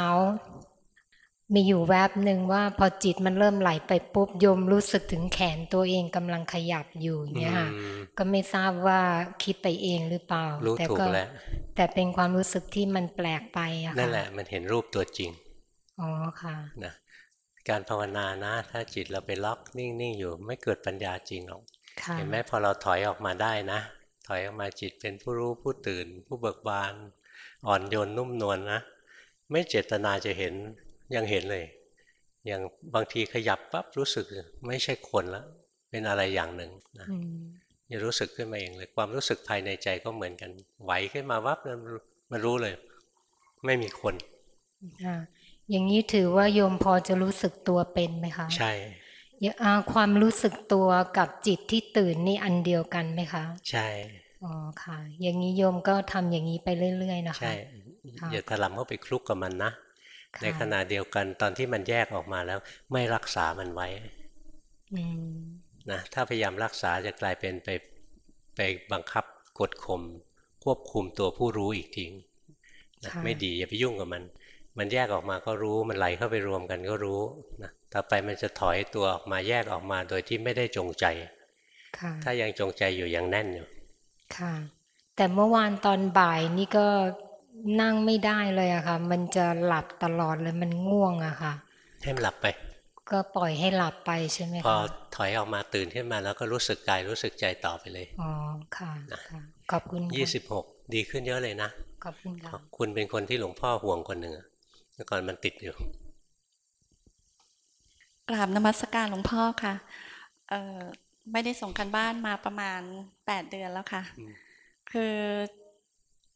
มีอยู่แวบหนึ่งว่าพอจิตมันเริ่มไหลไปปุ๊บโยมรู้สึกถึงแขนตัวเองกำลังขยับอยู่เนี่ยค่ะอืมก็ไม่ทราบว่าคิดไปเองหรือเปล่ารู้แต่ถูกก็แล้วแต่เป็นความรู้สึกที่มันแปลกไปอะค่ะนั่นแหละมันเห็นรูปตัวจริงอ๋อค่ะนะการภาวนานะ ถ้าจิตเราไปล็อกนิ่งๆอยู่ ไม่เกิดปัญญาจริงหรอกค่ะเห็นไหมพอเราถอยออกมาได้นะ ถอยออกมาจิตเป็นผู้รู้ผู้ตื่น ผู้เบิกบาน อ่อนโยนนุ่มนวลนะไม่เจตนาจะเห็น ยังเห็นเลย อย่างบางทีขยับปั๊บรู้สึกไม่ใช่คนละเป็นอะไรอย่างหนึ่งนะอืมจะรู้สึกขึ้นมาเองเลยความรู้สึกภายในใจก็เหมือนกันไหวขึ้นมาวับมันมันรู้เลย ไม่มีคนค่ะอย่างนี้ถือว่าโยมพอจะรู้สึกตัวเป็นไหมคะ ใช่อย่าอ่าความรู้สึกตัวกับจิตที่ตื่นนี่อันเดียวกันไหมคะ ใช่อ๋อค่ะ อย่างนี้โยมก็ทำอย่างนี้ไปเรื่อย ๆ นะคะใช่ค่ะอย่าถลำเข้าไปคลุกกับมันนะค่ะ ในขณะเดียวกันตอนที่มันแยกออกมาแล้ว ไม่รักษามันไว้อืมนะถ้าพยายามรักษาจะกลายเป็นไปไปบังคับกดข่มควบคุมตัวผู้รู้อีกทีนะค่ะไม่ดีอย่าไปยุ่งกับมัน มันแยกออกมาก็รู้มันไหลเข้าไปรวมกันก็รู้นะต่อไปมันจะถอยตัวออกมาแยกออกมาโดยที่ไม่ได้จงใจค่ะถ้ายังจงใจอยู่ยังแน่นอยู่ค่ะ แต่เมื่อวานตอนบ่ายนี่ก็ นั่งไม่ได้เลยอะค่ะ มันจะหลับตลอดเลยมันง่วงอะค่ะ ให้มันหลับไป ก็ปล่อยให้หลับไปใช่ไหมพอคะถอยออกมาตื่นขึ้นมาแล้วก็รู้สึกกายรู้สึกใจต่อไปเลยอ๋อค่ะค่ะขอบคุณค่ะยี่สิบหกดีขึ้นเยอะเลยนะขอบคุณค่ะคุณเป็นคนที่หลวงพ่อห่วงคนหนึ่งอะเมื่อก่อนมันติดอยู่กราบนมัสการหลวงพ่อค่ะเอ่อไม่ได้ส่งกันบ้านมาประมาณแปดเดือนแล้วค่ะอืมคือ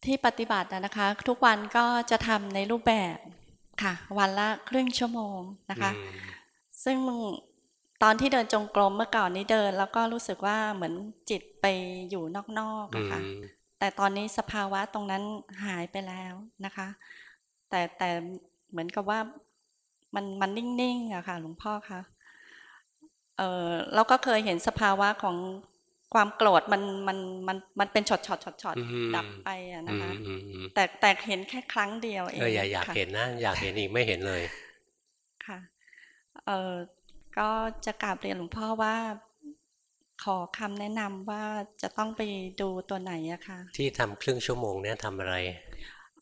ที่ปฏิบัติอะนะคะ ทุกวันก็จะทำในรูปแบบค่ะ วันละครึ่งชั่วโมงนะคะอืมซึ่งตอนที่เดินจงกรมเมื่อก่อนนี้เดิน แล้วก็รู้สึกว่าเหมือนจิตไปอยู่นอกๆอือะค่ะมแต่ตอนนี้สภาวะตรงนั้นหายไปแล้วนะคะ แต่แต่เหมือนกับว่ามันมันนิ่งๆอะค่ะ หลวงพ่อคะเออเราก็เคยเห็นสภาวะของ ความโกรธมันมันมันมันเป็นช็อตช็อตช็อตช็อตอืมดับไปอะนะคะอืมอืมอืมแต่แต่เห็นแค่ครั้งเดียวเองเอออย่าอยากค่ะเห็นนะอยากเห็นอีกไม่เห็นเลยค่ะเออก็จะกราบเรียนหลวงพ่อว่าขอคำแนะนำว่าจะต้องไปดูตัวไหนอะค่ะ ที่ทำครึ่งชั่วโมงเนี่ยทำอะไร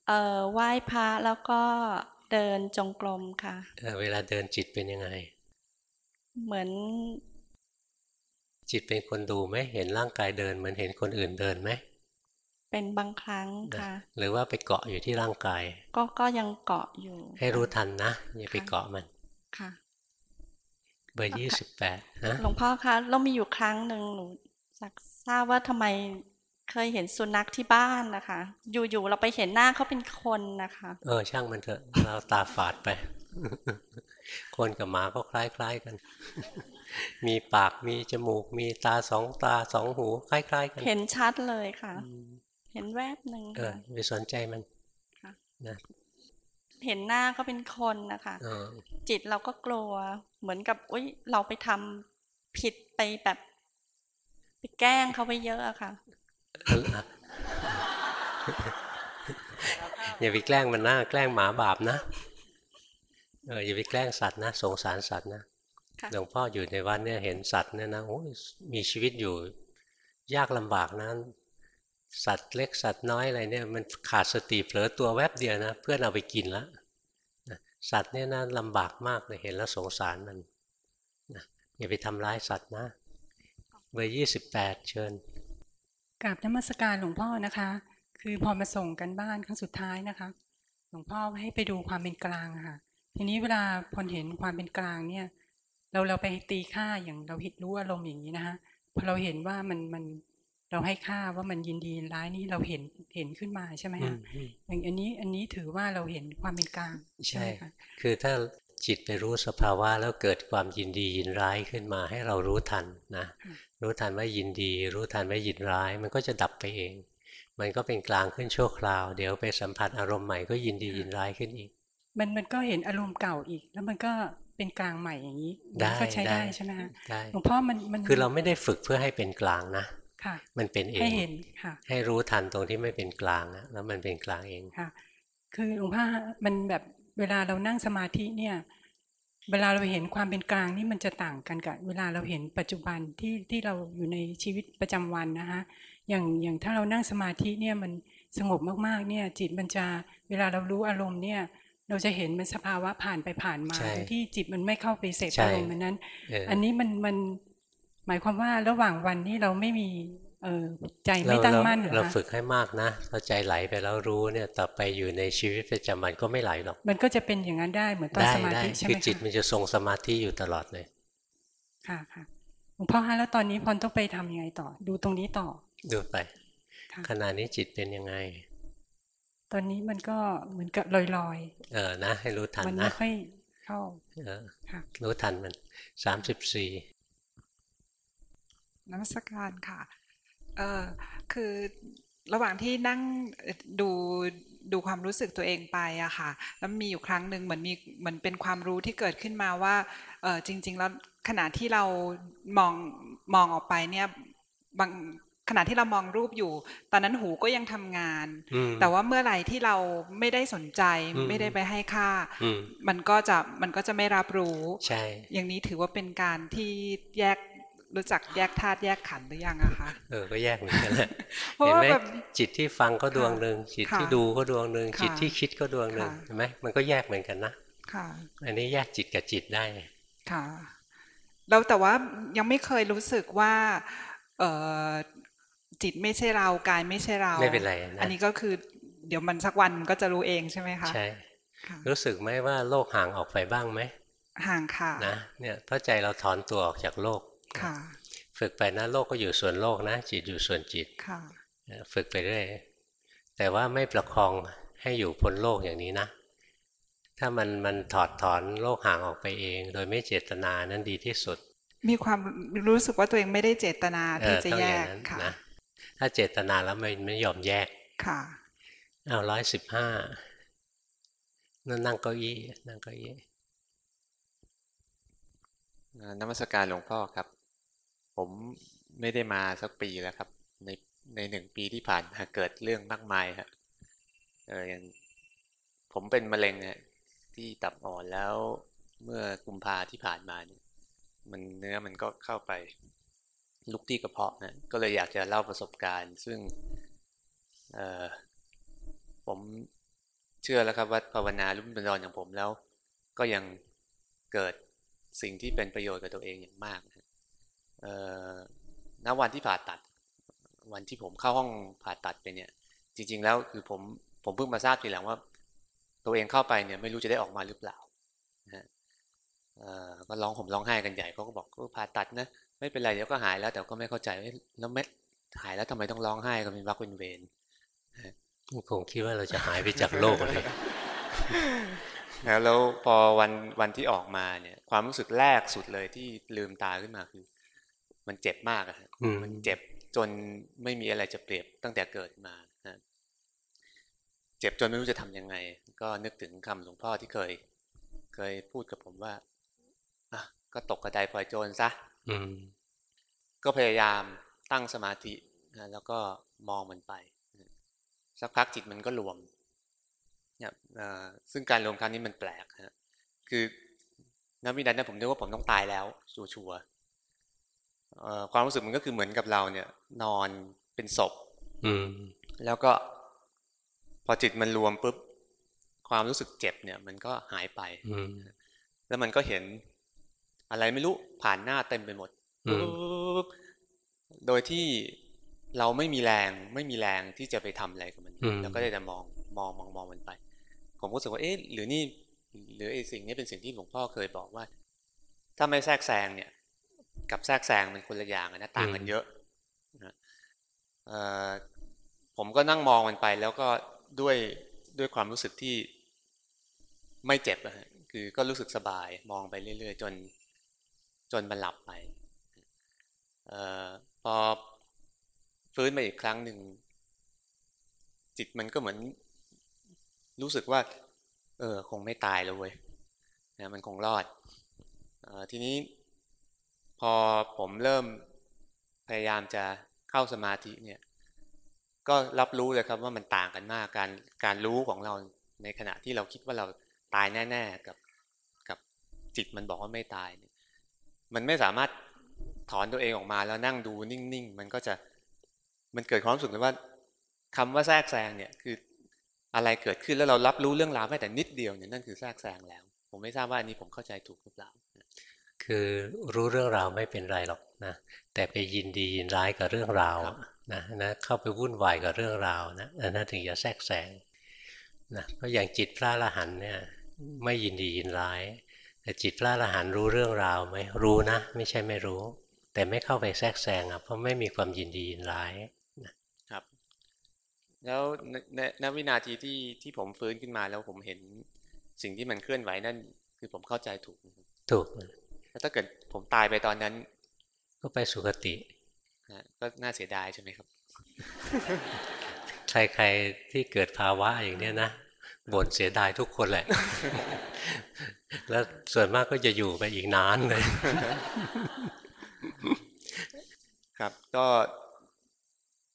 เอ่อไหว้พระแล้วก็เดินจงกรมค่ะเออเวลาเดินจิตเป็นยังไง เหมือน จิตเป็นคนดูไหมเห็นร่างกายเดินเหมือนเห็นคนอื่นเดินไหมเป็นบางครั้งนะค่ะ หรือว่าไปเกาะอยู่ที่ร่างกาย ก็ก็ยังเกาะอยู่ ให้รู้ทันนะอย่าไปเกาะมันค่ะเบอร์ยี่สิบแปดนะหลวงพ่อคะเรามีอยู่ครั้งหนึ่งหนูอยากทราบว่าทำไม เคยเห็นสุนัขที่บ้านนะคะ อยู่ๆเราไปเห็นหน้าเขาเป็นคนนะคะ เออช่างมันเถอะเราตาฝาดไป คนกับหมาก็คล้ายๆกัน มีปากมีจมูก มีตาสองตาสองหูคล้าย ๆ กัน เห็นชัดเลยค่ะ เห็นแวบหนึ่งเออค่ะไปสนใจมันค่ะนะเห็นหน้าเขาเป็นคนนะคะเออจิตเราก็กลัว เหมือนกับอุ้ยเราไปทำผิดไปแบบ ไปแกล้งเขาไปเยอะอะค่ะเอออะอย่าไปแกล้งมันนะแกล้งหมาบาปนะเอออย่าไปแกล้งสัตว์นะสงสารสัตว์นะค่ะหลวงพ่ออยู่ในวัดเนี่ยเห็นสัตว์เนี่ยนะโอ้ยมีชีวิตอยู่ ยากลำบากนะสัตว์เล็กสัตว์น้อยอะไรเนี่ยมันขาดสติเผลอตัวแวบเดียวนะเพื่อนเอาไปกินแล้วนะสัตว์เนี่ยนะลำบากมากเลยเห็นแล้วสงสารมันนะอย่าไปทำร้ายสัตว์นะเบอร์ยี่สิบแปดเชิญ กราบนมัสการหลวงพ่อนะคะ คือพอมาส่งกันบ้านครั้งสุดท้ายนะคะ หลวงพ่อให้ไปดูความเป็นกลางอะค่ะ ทีนี้เวลาพอเห็นความเป็นกลางเนี่ย เราเราไปตีค่าอย่างเราเห็นรู้อารมณ์อย่างนี้นะคะพอเราเห็นว่ามันมันเราให้ค่าว่ามันยินดียินร้ายนี่เราเห็นเห็นขึ้นมาใช่ไหมอืคะมอืมอย่างอันนี้อันนี้ถือว่าเราเห็นความเป็นกลางใช่ใช่ไหมคะคือถ้า จิตไปรู้สภาวะแล้วเกิดความยินดียินร้ายขึ้นมาให้เรารู้ทันนะรู้ทันว่ายินดี รู้ทันว่ายินร้าย มันก็จะดับไปเอง มันก็เป็นกลางขึ้นชั่วคราว เดี๋ยวไปสัมผัสอารมณ์ใหม่ก็ยินดียินร้ายขึ้นอีก มันมันก็เห็นอารมณ์เก่าอีก แล้วมันก็เป็นกลางใหม่อย่างนี้ได้ก็ใช้ได้ได้ใช่ไหมคะได้หลวงพ่อมันมันคือเราไม่ได้ฝึกเพื่อให้เป็นกลางนะค่ะ มันเป็นเองให้เห็นค่ะ ให้รู้ทันตรงที่ไม่เป็นกลางนะแล้วมันเป็นกลางเองค่ะ คือหลวงพ่อมันแบบ เวลาเรานั่งสมาธิเนี่ย เวลาเราเห็นความเป็นกลางนี่มันจะต่างกันกับ เวลาเราเห็นปัจจุบันที่ที่เราอยู่ในชีวิตประจำวันนะคะอย่างอย่างถ้าเรานั่งสมาธิเนี่ยมันสงบมากๆเนี่ยจิตมันจะเวลาเรารู้อารมณ์เนี่ยเราจะเห็นมันสภาวะผ่านไปผ่านมาใช่โดยที่จิตมันไม่เข้าไปเสพใช่อารมณ์มันนั้นเอออัอันนี้มันมันหมายความว่าระหว่างวันนี้เราไม่มี เออใจเราไม่ตั้งเรามั่นเหรอเราคะฝึกให้มากนะพอใจไหลไปแล้วรู้เนี่ยต่อไปอยู่ในชีวิตประจำวันก็ไม่ไหลหรอก มันก็จะเป็นอย่างนั้นได้เหมือนตอนได้สมาได้ธิใช่ไหคืมอจิตคะมันจะทรงสมาธิอยู่ตลอดเลย ค่ะค่ะหลวงพ่อฮะแล้วตอนนี้พรต้องไปทำยังไงต่อ ดูตรงนี้ต่อ ดูไปค่ะขณะนี้จิตเป็นยังไง ตอนนี้มันก็เหมือนกับลอยเออนะ ให้รู้ทันๆมันนะไม่ค่อยเข้าเออค่ะรู้ทันมันสามสิบสี่นมัสการค่ะ เออคือระหว่างที่นั่งดูดูความรู้สึกตัวเองไปอะค่ะ แล้วมีอยู่ครั้งหนึ่งเหมือนมีเหมือนเป็นความรู้ที่เกิดขึ้นมาว่าเออจริง ๆ แล้วขณะที่เรามองมองออกไปเนี่ยบางขณะที่เรามองรูปอยู่ ตอนนั้นหูก็ยังทำงานอืมแต่ว่าเมื่อไหร่ที่เราไม่ได้สนใจอืมไม่ได้ไปให้ค่าอืมมันก็จะมันก็จะไม่รับรู้ ใช่ อย่างนี้ถือว่าเป็นการที่แยก รู้จักแยกธาตุแยกขันธ์หรือยังอะคะ เออ ก็แยกเหมือนกันแหละเพราะเห็นว่าไหมแบบจิตที่ฟังก็ดวงหนึ่งจิตที่ค่ะดูก็ดวงหนึ่งค่ะจิตที่คิดก็ดวงหนึ่งค่ะเห็นไหมมันก็แยกเหมือนกันนะค่ะ อันนี้แยกจิตกับจิตได้ค่ะแล้วแต่ว่ายังไม่เคยรู้สึกว่าเออจิตไม่ใช่เรากายไม่ใช่เราไม่เป็นไรนะอันนี้ก็คือเดี๋ยวมันสักวันมันก็จะรู้เองใช่ไหมคะใช่ค่ะรู้สึกไหมว่าโลกห่างออกไปบ้างไหมห่างค่ะนะเนี่ยเพราะใจเราถอนตัวออกจากโลก ค่ะ ฝึกไปนะโลกก็อยู่ส่วนโลกนะ จิตอยู่ส่วนจิตค่ะฝึกไปเรื่อยแต่ว่าไม่ประคองให้อยู่พ้นโลกอย่างนี้นะ ถ้ามันมันถอดถอนโลกห่างออกไปเอง โดยไม่เจตนานั้นดีที่สุด มีความรู้สึกว่าตัวเองไม่ได้เจตนาเอที่อจะต้องแยอย่างกนั้นค่ะนะถ้าเจตนาแล้วมันไม่ยอมแยกค่ะเอาร้อยสิบห้านั่นนั่งเก้าอี้นั่งเก้าอี้อ่านมัสการหลวงพ่อครับ ผมไม่ได้มาสักปีแล้วครับ ในในหนึ่งปีที่ผ่านมาเกิดเรื่องมากมายครับเอออย่างผมเป็นมะเร็งฮะที่ตับอ่อนแล้วเมื่อกุมภาที่ผ่านมาเนี่ยมันเนื้อมันก็เข้าไปลุกที่กระเพาะนะก็เลยอยากจะเล่าประสบการณ์ ซึ่งเออผมเชื่อแล้วครับว่าภาวนารุ่มเป็นรอนอย่างผมแล้ว ก็ยังเกิดสิ่งที่เป็นประโยชน์กับตัวเองอย่างมากนะ ณวันที่ผ่าตัด วันที่ผมเข้าห้องผ่าตัดไปเนี่ย จริง ๆ แล้วคือผมผมเพิ่งมาทราบทีหลังว่า ตัวเองเข้าไปเนี่ยไม่รู้จะได้ออกมาหรือเปล่านะฮะเอ่อก็ร้องผมร้องไห้กันใหญ่เขาก็บอกก็ผ่าตัดนะไม่เป็นไรเดี๋ยวก็หายแล้วแต่ก็ไม่เข้าใจว่าเอ๊ะแล้วไม่หายแล้วทำไมต้องร้องไห้กันเป็นวักเป็นเวรนะฮะคงคิดว่าเราจะหายไปจากโลกเลยแล้วแล้วพอวันวันที่ออกมาเนี่ย ความรู้สึกแรกสุดเลยที่ลืมตาขึ้นมาคือ มันเจ็บมากอะฮะอืมมันเจ็บจนไม่มีอะไรจะเปรียบตั้งแต่เกิดมานะเจ็บจนไม่รู้จะทำยังไง ก็นึกถึงคำหลวงพ่อที่เคย เคยพูดกับผมว่าอะก็ตกกระไดพลอยโจรซะอืมก็พยายามตั้งสมาธินะแล้วก็มองมันไปนะสักพักจิตมันก็รวมเนี่ยเอ่อซึ่งการรวมครั้งนี้มันแปลกฮะคือณวินาทีนั้นผมนึกว่าผมต้องตายแล้วชัวร์ๆเอ่อ ความรู้สึกมันก็คือเหมือนกับเราเนี่ย นอนเป็นศพ อืม แล้วก็ พอจิตมันรวมปุ๊บความรู้สึกเจ็บเนี่ย มันก็หายไป อืมแล้วมันก็เห็นอะไรไม่รู้ผ่านหน้าเต็มไปหมดอืมปุ๊บโดยที่เราไม่มีแรงไม่มีแรงที่จะไปทำอะไรกับมันอืมแล้วก็ได้แต่มองมองมองมองมันไป ผมก็รู้สึกว่าเอ๊ะหรือนี่ หรือไอ้สิ่งนี้เป็นสิ่งที่หลวงพ่อเคยบอกว่า ถ้าไม่แทรกแซงเนี่ย กับแทรกแซงมันคนละอย่างอะนะต่างกันเยอะนะเอ่อผมก็นั่งมองมันไปแล้วก็ด้วยด้วยความรู้สึกที่ไม่เจ็บอะฮะคือก็รู้สึกสบายมองไปเรื่อยๆ จนจนมันหลับไปเอ่อพอฟื้นมาอีกครั้งหนึ่ง จิตมันก็เหมือน รู้สึกว่า เออ คงไม่ตายแล้วเว้ยนะมันคงรอดเออทีนี้ พอผมเริ่มพยายามจะเข้าสมาธิเนี่ย ก็รับรู้เลยครับว่ามันต่างกันมากการการรู้ของเราในขณะที่เราคิดว่าเราตายแน่ ๆ กับกับจิตมันบอกว่าไม่ตายยมันไม่สามารถถอนตัวเองออกมาแล้วนั่งดูนิ่งๆ มันก็จะมันเกิดความรู้สึกเลยว่าคำว่าแทรกแซงเนี่ยคืออะไรเกิดขึ้นแล้วเรารับรู้เรื่องราวแม้แต่นิดเดียวเนี่ยนั่นคือแทรกแซงแล้ว ผมไม่ทราบว่าอันนี้ผมเข้าใจถูกหรือเปล่า คือรู้เรื่องราวไม่เป็นไรหรอกนะแต่ไปยินดียินร้ายกับเรื่องราวนะนะเข้าไปวุ่นวายกับเรื่องราวนะอันนั้นถึงจะแทรกแซงนะเพราะอย่างจิตพระอรหันต์เนี่ยไม่ยินดียินร้าย แต่จิตพระอรหันต์รู้เรื่องราวไหมรู้นะ ไม่ใช่ไม่รู้ แต่ไม่เข้าไปแทรกแซงอะเพราะไม่มีความยินดียินร้ายครับ แล้วในในณวินาทีที่ที่ผมฟื้นขึ้นมาแล้วผมเห็นสิ่งที่มันเคลื่อนไหวนั่น คือผมเข้าใจถูกไหมครับถูก แล้วถ้าเกิดผมตายไปตอนนั้น ก็ไปสุคตินะก็น่าเสียดายใช่ไหมครับ ใครๆที่เกิดภาวะอย่างเนี้ยนะบ่นเสียดายทุกคนแหละ แล้วส่วนมากก็จะอยู่ไปอีกนานเลย ครับก็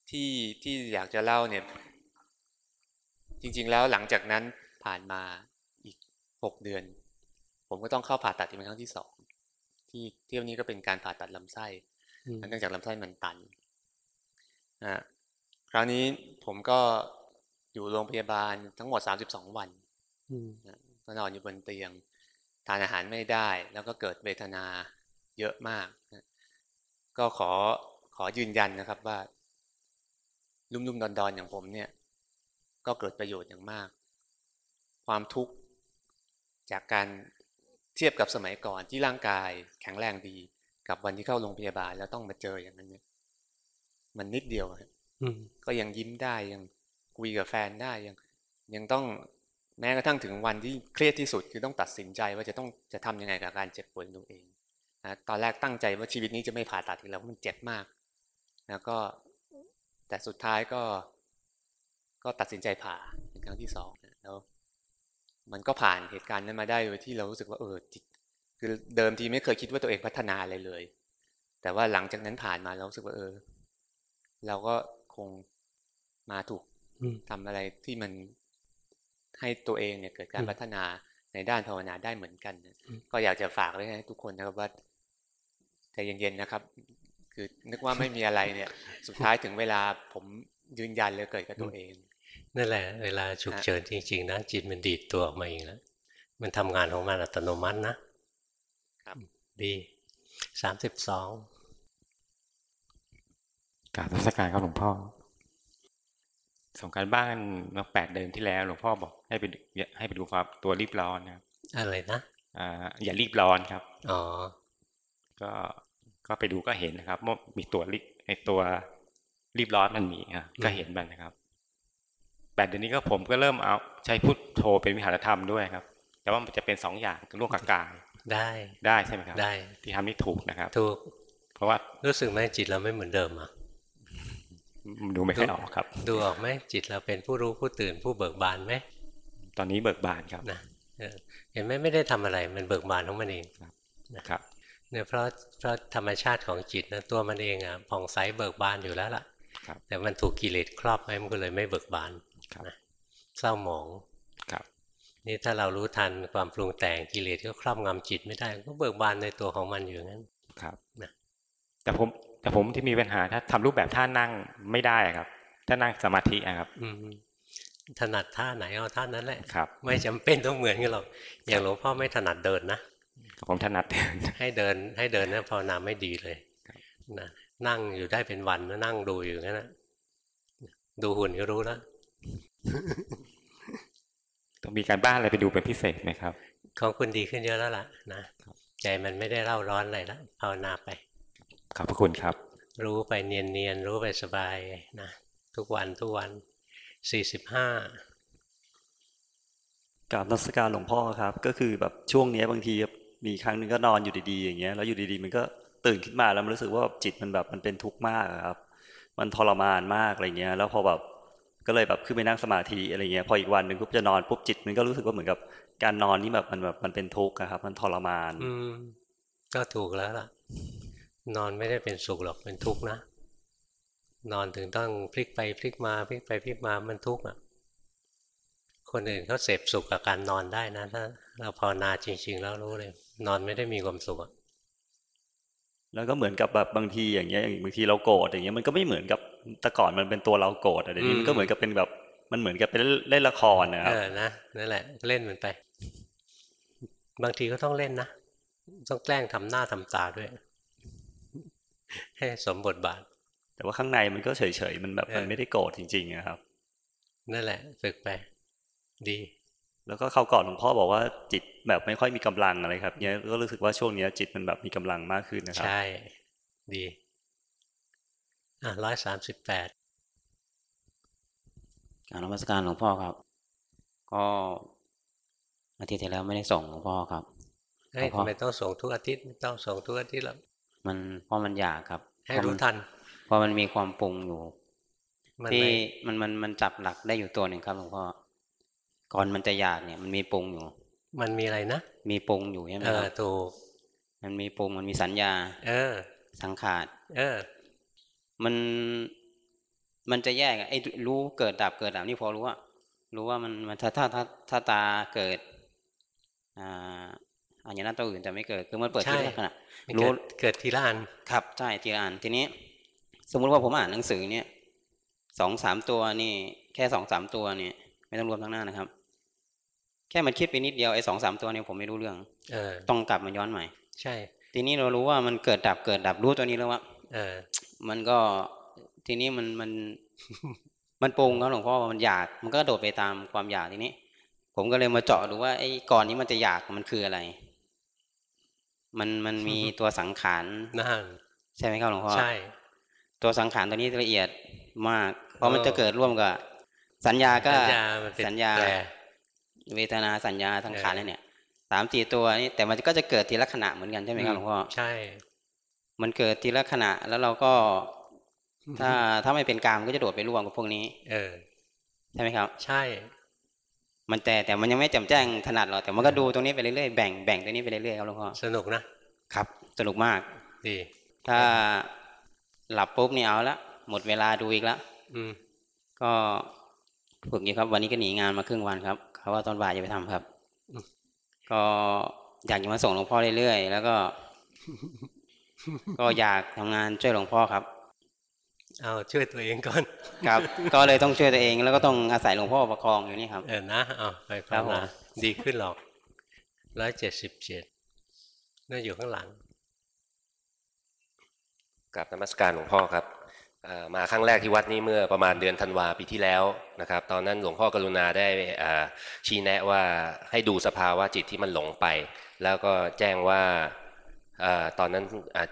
ที่ที่อยากจะเล่าเนี่ย จริง ๆ แล้วหลังจากนั้นผ่านมาอีกหกเดือน ผมก็ต้องเข้าผ่าตัดอีกเป็นครั้งที่สอง ที่เที่ยวนี้ก็เป็นการผ่าตัดลำไส้อืมเนื่องจากลำไส้มันตันนะฮะคราวนี้ผมก็อยู่โรงพยาบาลทั้งหมด 32 วันอืมนะก็นอนอยู่บนเตียง ทานอาหารไม่ได้ แล้วก็เกิดเวทนาเยอะมากนะก็ขอขอยืนยันนะครับว่า ลุ่มๆดอนๆอย่างผมเนี่ย ก็เกิดประโยชน์อย่างมาก ความทุกข์จากการ เทียบกับสมัยก่อนที่ร่างกายแข็งแรงดี กับวันที่เข้าโรงพยาบาลแล้วต้องมาเจออย่างนั้นเนี่ยมันนิดเดียวครับอืมก็ยังยิ้มได้ยังคุยกับแฟนได้ยัง ยังต้องแม้กระทั่งถึงวันที่เครียดที่สุดคือต้องตัดสินใจว่าจะต้องจะทำยังไงกับการเจ็บป่วยของตัวเองนะตอนแรกตั้งใจว่าชีวิตนี้จะไม่ผ่าตัดอีกแล้วเพราะมันเจ็บมากแล้วก็แต่สุดท้ายก็ ก็ตัดสินใจผ่าเป็นครั้งที่สองนะแล้ว มันก็ผ่านเหตุการณ์นั้นมาได้โดยที่เรารู้สึกว่าเออจิตคือเดิมทีไม่เคยคิดว่าตัวเองพัฒนาอะไรเลย แต่ว่าหลังจากนั้นผ่านมาเรารู้สึกว่าเออ เราก็คงมาถูกอืมทำอะไรที่มันให้ตัวเองเนี่ยเกิดการอืมพัฒนาในด้านภาวนาได้เหมือนกันนะอืมก็อยากจะฝากไว้ให้ทุกคนนะครับว่าใจเย็นๆนะครับ คือนึกว่าไม่มีอะไรเนี่ย สุดท้ายถึงเวลาผมยืนยันเลยเกิดกับตัวเอง นั่นแหละ เวลาฉุกเฉินจริงๆนะจิตมันดีดตัวออกมาเองแล้วมันทำงานของมันอัตโนมัตินะครับดีสามสิบสองกราบนมัสการครับหลวงพ่อส่งการบ้านเมื่อแปดเดือนที่แล้ว หลวงพ่อบอกให้ไปดูให้ไปดูความตัวรีบร้อนนะครับอะไรนะอ่าอย่ารีบร้อนครับอ๋อก็ก็ไปดูก็เห็นนะครับว่ามีตัวรีไอตัวรีบร้อนมันมีอะก็เห็นมันนะครับ แปดเดือนนี้ก็ผมก็เริ่มเอาใช้พุทโธเป็นวิหารธรรมด้วยครับ แต่ว่ามันจะเป็นสองอย่างร่วมกับกายได้ได้ใช่ไหมครับ ได้ที่ทำนี่ถูกนะครับ ถูก เพราะว่ารู้สึกไหมจิตเราไม่เหมือนเดิมอะดูไม่ค่อยออกครับ ดูออกไหมจิตเราเป็นผู้รู้ผู้ตื่นผู้เบิกบานไหมตอนนี้เบิกบานครับนะเออเห็นไหมไม่ได้ทำอะไรมันเบิกบานของมันเองนะครับเนี่ยเพราะเพราะธรรมชาติของจิตนะตัวมันเองอะผ่องใสเบิกบานอยู่แล้วล่ะครับแต่มันถูกกิเลสครอบไว้มันก็เลยไม่เบิกบานครับ นะเศร้าหมองครับนี่ถ้าเรารู้ทันความปรุงแต่งกิเลสก็ครอบงำจิตไม่ได้ ก็เบิกบานในตัวของมันอยู่งั้นครับนะแต่ผมแต่ผมที่มีปัญหาถ้าทำรูปแบบท่านั่งไม่ได้ครับถ้านั่งสมาธิอะครับ อืมถนัดท่าไหนเอาท่านั้นแหละครับ ไม่จำเป็นต้องเหมือนกันหรอกอย่างหลวงพ่อไม่ถนัดเดินนะผมถนัดเดินให้เดินให้เดินนะภาวนาไม่ดีเลยนะนั่งอยู่ได้เป็นวันนะนั่งดูอยู่งั้นนะดูหุ่นก็รู้แล้ว ต้องมีการบ้านอะไรไปดูเป็นพิเศษไหมครับ ของคุณดีขึ้นเยอะแล้วล่ะนะใจมันไม่ได้เล่าร้อนอะไรแล้วภาวนาไป ขอบพระคุณครับ รู้ไปเนียนๆรู้ไปสบายนะทุกวันทุกวันสี่สิบห้ากราบนมัสการหลวงพ่อครับ ก็คือแบบช่วงเนี้ยบางทีมีครั้งหนึ่งก็นอนอยู่ดีๆอย่างเงี้ยแล้วอยู่ดีๆ มันก็ตื่นขึ้นมาแล้วมันรู้สึกว่าจิตมันแบบมันเป็นทุกข์มากอะครับ มันทรมานมากอะไรเงี้ย แล้วพอแบบ ก็เลยแบบขึ้นไปนั่งสมาธิอะไรเงี้ยพออีกวันหนึ่งปุ๊บจะนอนปุ๊บจิตมันก็รู้สึกว่าเหมือนกับการนอนนี่แบบมันแบบมันเป็นทุกข์อะครับ มันทรมาน อืมก็ถูกแล้วล่ะ นอนไม่ได้เป็นสุขหรอกเป็นทุกข์นะนอนถึงต้องพลิกไปพลิกมาพลิกไปพลิกมามันทุกข์อะ คนอื่นเขาเสพสุขกับการนอนได้นะถ้าเราภาวนาจริง ๆ แล้วรู้เลย นอนไม่ได้มีความสุขอะ แล้วก็เหมือนกับแบบบางทีอย่างเงี้ยอย่างบางทีเราโกรธอย่างเงี้ยมันก็ไม่เหมือนกับแต่ก่อนมันเป็นตัวเราโกรธอะเดี๋ยวนี้มันก็เหมือนกับเป็นแบบมันเหมือนกับเป็นเล่นละครนะครับเออนะนั่นแหละเล่นมันไป บางทีก็ต้องเล่นนะต้องแกล้งทำหน้าทำตาด้วย ให้สมบทบาท แต่ว่าข้างในมันก็เฉยๆมันแบบมันเออไม่ได้โกรธจริงๆนะครับ นั่นแหละฝึกไป ดี แล้วก็เขาวก่อนหลวงพ่อบอกว่าจิตแบบไม่ค่อยมีกำลังอะไรครับเนี้ยก็รู้สึกว่าช่วงเนี้ย จิตมันแบบมีกำลังมากขึ้นนะครับ ใช่ ดี อะร้อยสามสิบแปดการนมัสการหลวงพ่อครับ ก็อาทิตย์ที่แล้วไม่ได้ส่งหลวงพ่อครับเฮ้ยหลวงพ่อทำไมต้องส่งทุกอาทิตย์ไม่ต้องส่งทุกอาทิตย์หรอกมันเพราะมันอยากครับ ให้รู้ทันเพราะมันมีความปรุงอยู่มันที่ไม่มันมันมันจับหลักได้อยู่ตัวหนึ่งครับหลวงพ่อ ก่อนมันจะอยากเนี่ยมันมีปรุงอยู่ มันมีอะไรนะ มีปรุงอยู่ใช่ไหมเอคอรับถูก มันมีปรุงมันมีสัญญา เออ สังขาร เออ มันมันจะแยกอะไอ้รู้เกิดดับเกิดดับนี่พอรู้ว่ารู้ว่ามันมันถ้าถ้าถ้าถ้าตาเกิด อ่าอันนี้นั้นตัวอื่นจะไม่เกิดคือมันเปิดใช่ที่ลักษณะมันรู้เกิดเกิดทีละอันครับใช่ทีละอันทีนี้ สมมุติว่าผมอ่านหนังสือเนี่ยสองสามตัวนี่ แค่สองสามตัวเนี่ย ไม่ต้องรวมทั้งหน้านะครับ แค่มันคิดไปนิดเดียวไอ้สองสามตัวเนี่ยผมไม่รู้เรื่องเออต้องกลับมาย้อนใหม่ ใช่ ทีนี้เรารู้ว่ามันเกิดดับเกิดดับรู้ตัวนี้แล้วว่าเออมันก็ทีนี้มันมันมันปรุงครับหลวงพ่อมันอยาก มันก็โดดไปตามความอยากทีนี้ ผมก็เลยมาเจาะดูว่าไอ้ก่อนนี้มันจะอยากมันคืออะไร มันมันมีตัวสังขารนั่นใช่ไหมครับหลวงพ่อใช่ตัวสังขารตัวนี้ละเอียดมาก เพราะมันเออจะเกิดร่วมกับ สัญญาก็สัญญามัน เป็นสัญญาแปลเวทนาสัญญาสังขารเอออะไรเนี่ยสามสี่ตัวนี้แต่มันก็จะเกิดทีละขณะเหมือนกันใช่ไหมครับหลวงพ่อใช่ มันเกิดทีละขณะแล้วเราก็ ถ้าถ้าไม่เป็นกามก็จะโดดไปร่วมกับพวกนี้ เออ ใช่ไหมครับ ใช่ มันแต่แต่มันยังไม่แจ่มแจ้งถนัดหรอกแต่มันก็ดูตรงนี้ไปเรื่อยๆแบ่งแบ่งตรงนี้ไปเรื่อยๆครับหลวงพ่อสนุกนะครับ สนุกมากดีถ้าหลับปุ๊บนี่เอาละหมดเวลาดูอีกแล้วอืมก็ ฝึกอยู่ครับ วันนี้ก็หนีงานมาครึ่งวันครับเขาว่าตอนบ่ายจะไปทำครับ ก็อยากจะมาส่งหลวงพ่อเรื่อยๆแล้วก็ ก็อยากทำงานช่วยหลวงพ่อครับเอาช่วยตัวเองก่อนครับ ก็เลยต้องช่วยตัวเอง แล้วก็ต้องอาศัยหลวงพ่อประคองอยู่นี่ครับ เออนะเอาไปครัภาบวผมนาดีขึ้นหรอกร้อยเจ็ดสิบเจ็ดน่าอยู่ข้างหลังกับนมัสการหลวงพ่อครับเอ่อ มาครั้งแรกที่วัดนี้เมื่อประมาณเดือนธันวาปีที่แล้วนะครับ ตอนนั้นหลวงพ่อกรุณาได้ชี้แนะว่าให้ดูสภาวะจิตที่มันหลงไป แล้วก็แจ้งว่าอตอนนั้น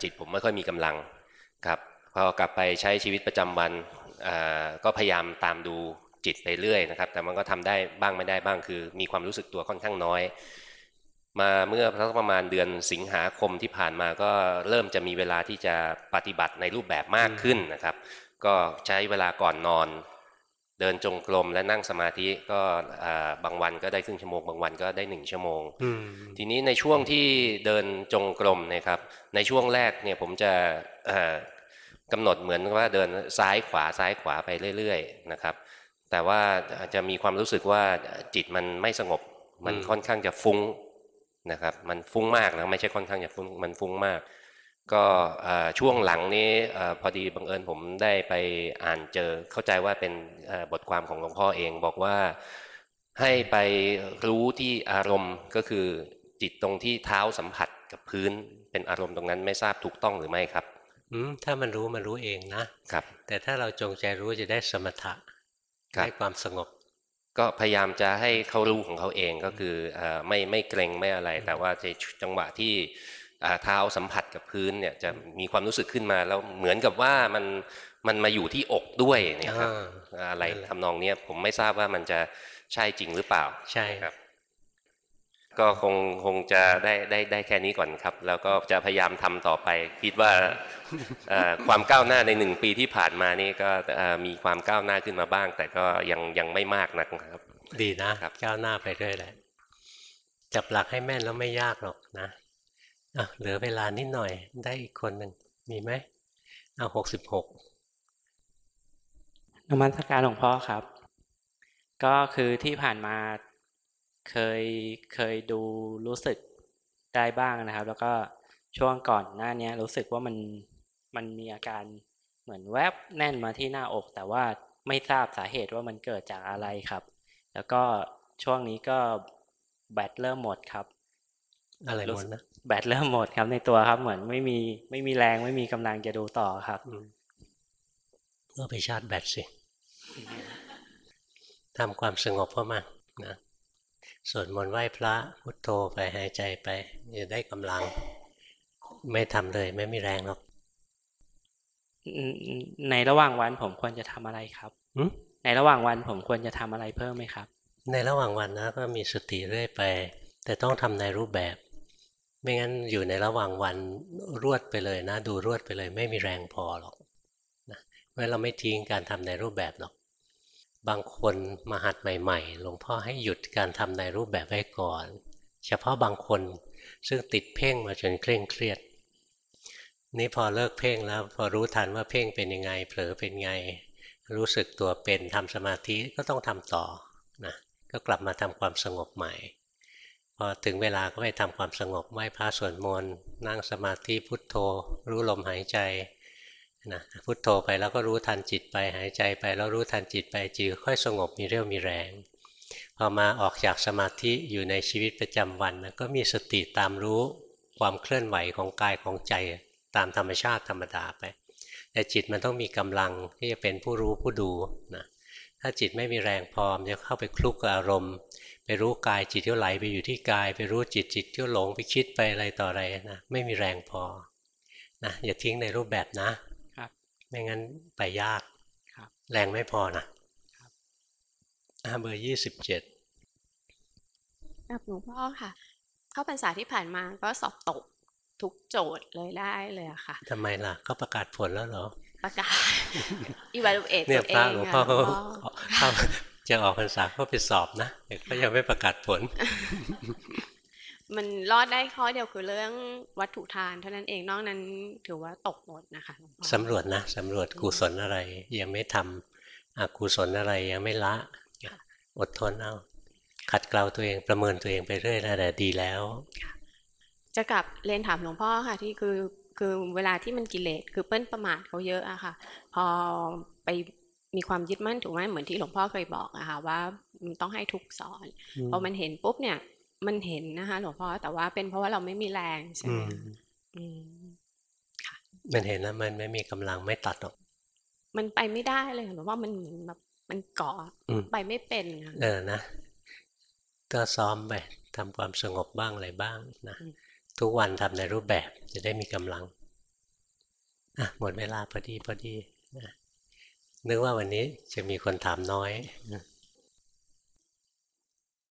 จิตผมไม่ค่อยมีกำลังครับพอกลับไปใช้ชีวิตประจำวันก็พยายามตามดูจิตไปเรื่อยนะครับ แต่มันก็ทำได้บ้างไม่ได้บ้างคือ มีความรู้สึกตัวค่อนข้างน้อย มาเมื่อสักประมาณเดือนสิงหาคมที่ผ่านมาก็เริ่มจะมีเวลาที่จะปฏิบัติในรูปแบบมากขึ้นนะครับ ก็ใช้เวลาก่อนนอน เดินจงกรมและนั่งสมาธิก็อ่าบางวันก็ได้ครึ่งชั่วโมง บางวันก็ได้หนึ่งชั่วโมงอืมทีนี้ในช่วงที่เดินจงกรมเนะครับ ในช่วงแรกเนี่ยผมจะเอ่อกำหนดเหมือนว่าเดินซ้ายขวาซ้ายขวาไปเรื่อยๆนะครับ แต่ว่าจะมีความรู้สึกว่าจิตมันไม่สงบมันค่อนข้างจะฟุ้ง นะครับ มันฟุ้งมากนะไม่ใช่ค่อนข้างจะฟุ้งมันฟุ้งมาก ก็เอ่อช่วงหลังนี้เอ่อพอดีบังเอิญผมได้ไปอ่านเจอเข้าใจว่าเป็นเอ่อบทความของหลวงพ่อเองบอกว่าให้ไปรู้ที่อารมณ์ก็คือจิตตรงที่เท้าสัมผัสกับพื้น เป็นอารมณ์ตรงนั้นไม่ทราบถูกต้องหรือไม่ครับอืมถ้ามันรู้มันรู้เองนะครับ แต่ถ้าเราจงใจรู้จะได้สมถะครับได้ความสงบ ก็พยายามจะให้เขารู้ของเขาเองก็คือเอ่อไม่ไม่เกรงไม่อะไร แต่ว่าในจังหวะที่อ่าเท้าสัมผัสกับพื้นเนี่ยจะมีความรู้สึกขึ้นมาแล้วเหมือนกับว่ามันมันมาอยู่ที่อกด้วยเนี่ยครับอะไรทำนองเนี้ยผมไม่ทราบว่ามันจะใช่จริงหรือเปล่าใช่ครับ ก็คงคงจะได้ได้ได้แค่นี้ก่อนครับ แล้วก็จะพยายามทำต่อไป คิดว่าเอ่อความก้าวหน้าในหนึ่งปีที่ผ่านมานี่ก็เอ่อมีความก้าวหน้าขึ้นมาบ้าง แต่ก็ยังยังไม่มากนักครับ ดีนะก้าวหน้าไปเรื่อยแหละจับหลักให้แม่นแล้วไม่ยากหรอกนะอะเหลือเวลานิดหน่อยได้อีกคนหนึ่งมีไหมเอาหกสิบหกนมัสการหลวงพ่อครับ ก็คือที่ผ่านมา เคยเคยดูรู้สึกได้บ้างนะครับ แล้วก็ช่วงก่อนหน้านี้รู้สึกว่ามันมันมีอาการเหมือนแวบแน่นมาที่หน้าอก แต่ว่าไม่ทราบสาเหตุว่ามันเกิดจากอะไรครับ แล้วก็ช่วงนี้ก็แบตเริ่มหมดครับ อะไรหมดนะแบตเริ่มหมดครับในตัวครับ เหมือนไม่มีไม่มีแรงไม่มีกำลังจะดูต่อครับเพื่อไปชาร์จแบตสิทำความสงบเข้ามานะ สวดมนต์ไหว้พระพุทโธไปหายใจไปจะได้กำลัง ไม่ทำเลยไม่มีแรงหรอกอืมในระหว่างวันผมควรจะทำอะไรครับหืมในระหว่างวันผมควรจะทำอะไรเพิ่มไหมครับ ในระหว่างวันนะก็มีสติเรื่อยไป แต่ต้องทำในรูปแบบ ไม่งั้นอยู่ในระหว่างวันรวดไปเลยนะ ดูรวดไปเลย ไม่มีแรงพอหรอกนะเพราะเราไม่ทิ้งการทำในรูปแบบหรอก บางคนมาหัดใหม่ ๆ หลวงพ่อให้หยุดการทำในรูปแบบไว้ก่อน เฉพาะบางคนซึ่งติดเพ่งมาจนเคร่งเครียด นี่พอเลิกเพ่งแล้วพอรู้ทันว่าเพ่งเป็นยังไง เผลอเป็นไง รู้สึกตัวเป็นทำสมาธิก็ต้องทำต่อนะก็กลับมาทำความสงบใหม่ พอถึงเวลาก็ไปทำความสงบไหว้พระสวดมนต์นั่งสมาธิพุทโธ รู้ลมหายใจ นะพุทโธไปแล้วก็รู้ทันจิตไปหายใจไปแล้วรู้ทันจิตไปจิตค่อยสงบมีเรี่ยวมีแรง พอมาออกจากสมาธิอยู่ในชีวิตประจำวันนะก็มีสติตามรู้ความเคลื่อนไหวของกายของใจตามธรรมชาติธรรมดาไป แต่จิตมันต้องมีกำลังที่จะเป็นผู้รู้ผู้ดูนะถ้าจิตไม่มีแรงพอมจะเข้าไปคลุกกับอารมณ์ ไปรู้กายจิตที่ไหลไปอยู่ที่กาย ไปรู้จิตจิตที่หลงไปคิดไปอะไรต่ออะไรนะไม่มีแรงพอนะอย่าทิ้งในรูปแบบนะ ไม่งั้นไปยากครับแรงไม่พอนะอ่าเบอร์ยี่สิบเจ็ดกับหลวงพ่อค่ะ เข้าพรรษาที่ผ่านมาก็สอบตกทุกโจทย์เลยได้เลยอะค่ะทำไมล่ะเขาประกาศผลแล้วเหรอ ประกาศ evaluate เนี่ตัยวเอพระงหลวงอะพ่อเขาหลวงพ่อเขาจะออกพรรษาเขาไปสอบนะแต่เขายังไม่ประกาศผล มันรอดได้ข้อเดียวคือเรื่องวัตถุทานเท่านั้นเองนอกนั้นถือว่าตกหมดนะคะหลวงพ่อสำรวจนะสำรวจกุศลอะไร ยังไม่ทำอกุศลอะไรยังไม่ละ อดทนเอาขัดเกลาตัวเองประเมินตัวเองไปเรื่อยนะแต่ดีแล้ว จะกลับเรียนถามหลวงพ่อค่ะที่คือคือเวลาที่มันกิเลสคือเปิ้ลประมาทเขาเยอะอะค่ะ พอไปมีความยึดมั่นถูกไหมเหมือนที่หลวงพ่อเคยบอกอะค่ะว่ามันต้องให้ทุกข์สอนอืมพอมันเห็นปุ๊บเนี่ย มันเห็นนะคะหลวงพ่อแต่ว่าเป็นเพราะว่าเราไม่มีแรงใช่ไหมอืมอืมมันเห็นแล้วมันไม่มีกำลังไม่ตัดหรอก มันไปไม่ได้เลยหลวงพ่อมันเหมือนแบบมันเกาะอืมไปไม่เป็นค่ะเออนะก็ซ้อมไปทำความสงบบ้างอะไรบ้างนะทุกวันทำในรูปแบบจะได้มีกำลังอะหมดเวลาพอดีพอดีนะนึกว่าวันนี้จะมีคนถามน้อยนะ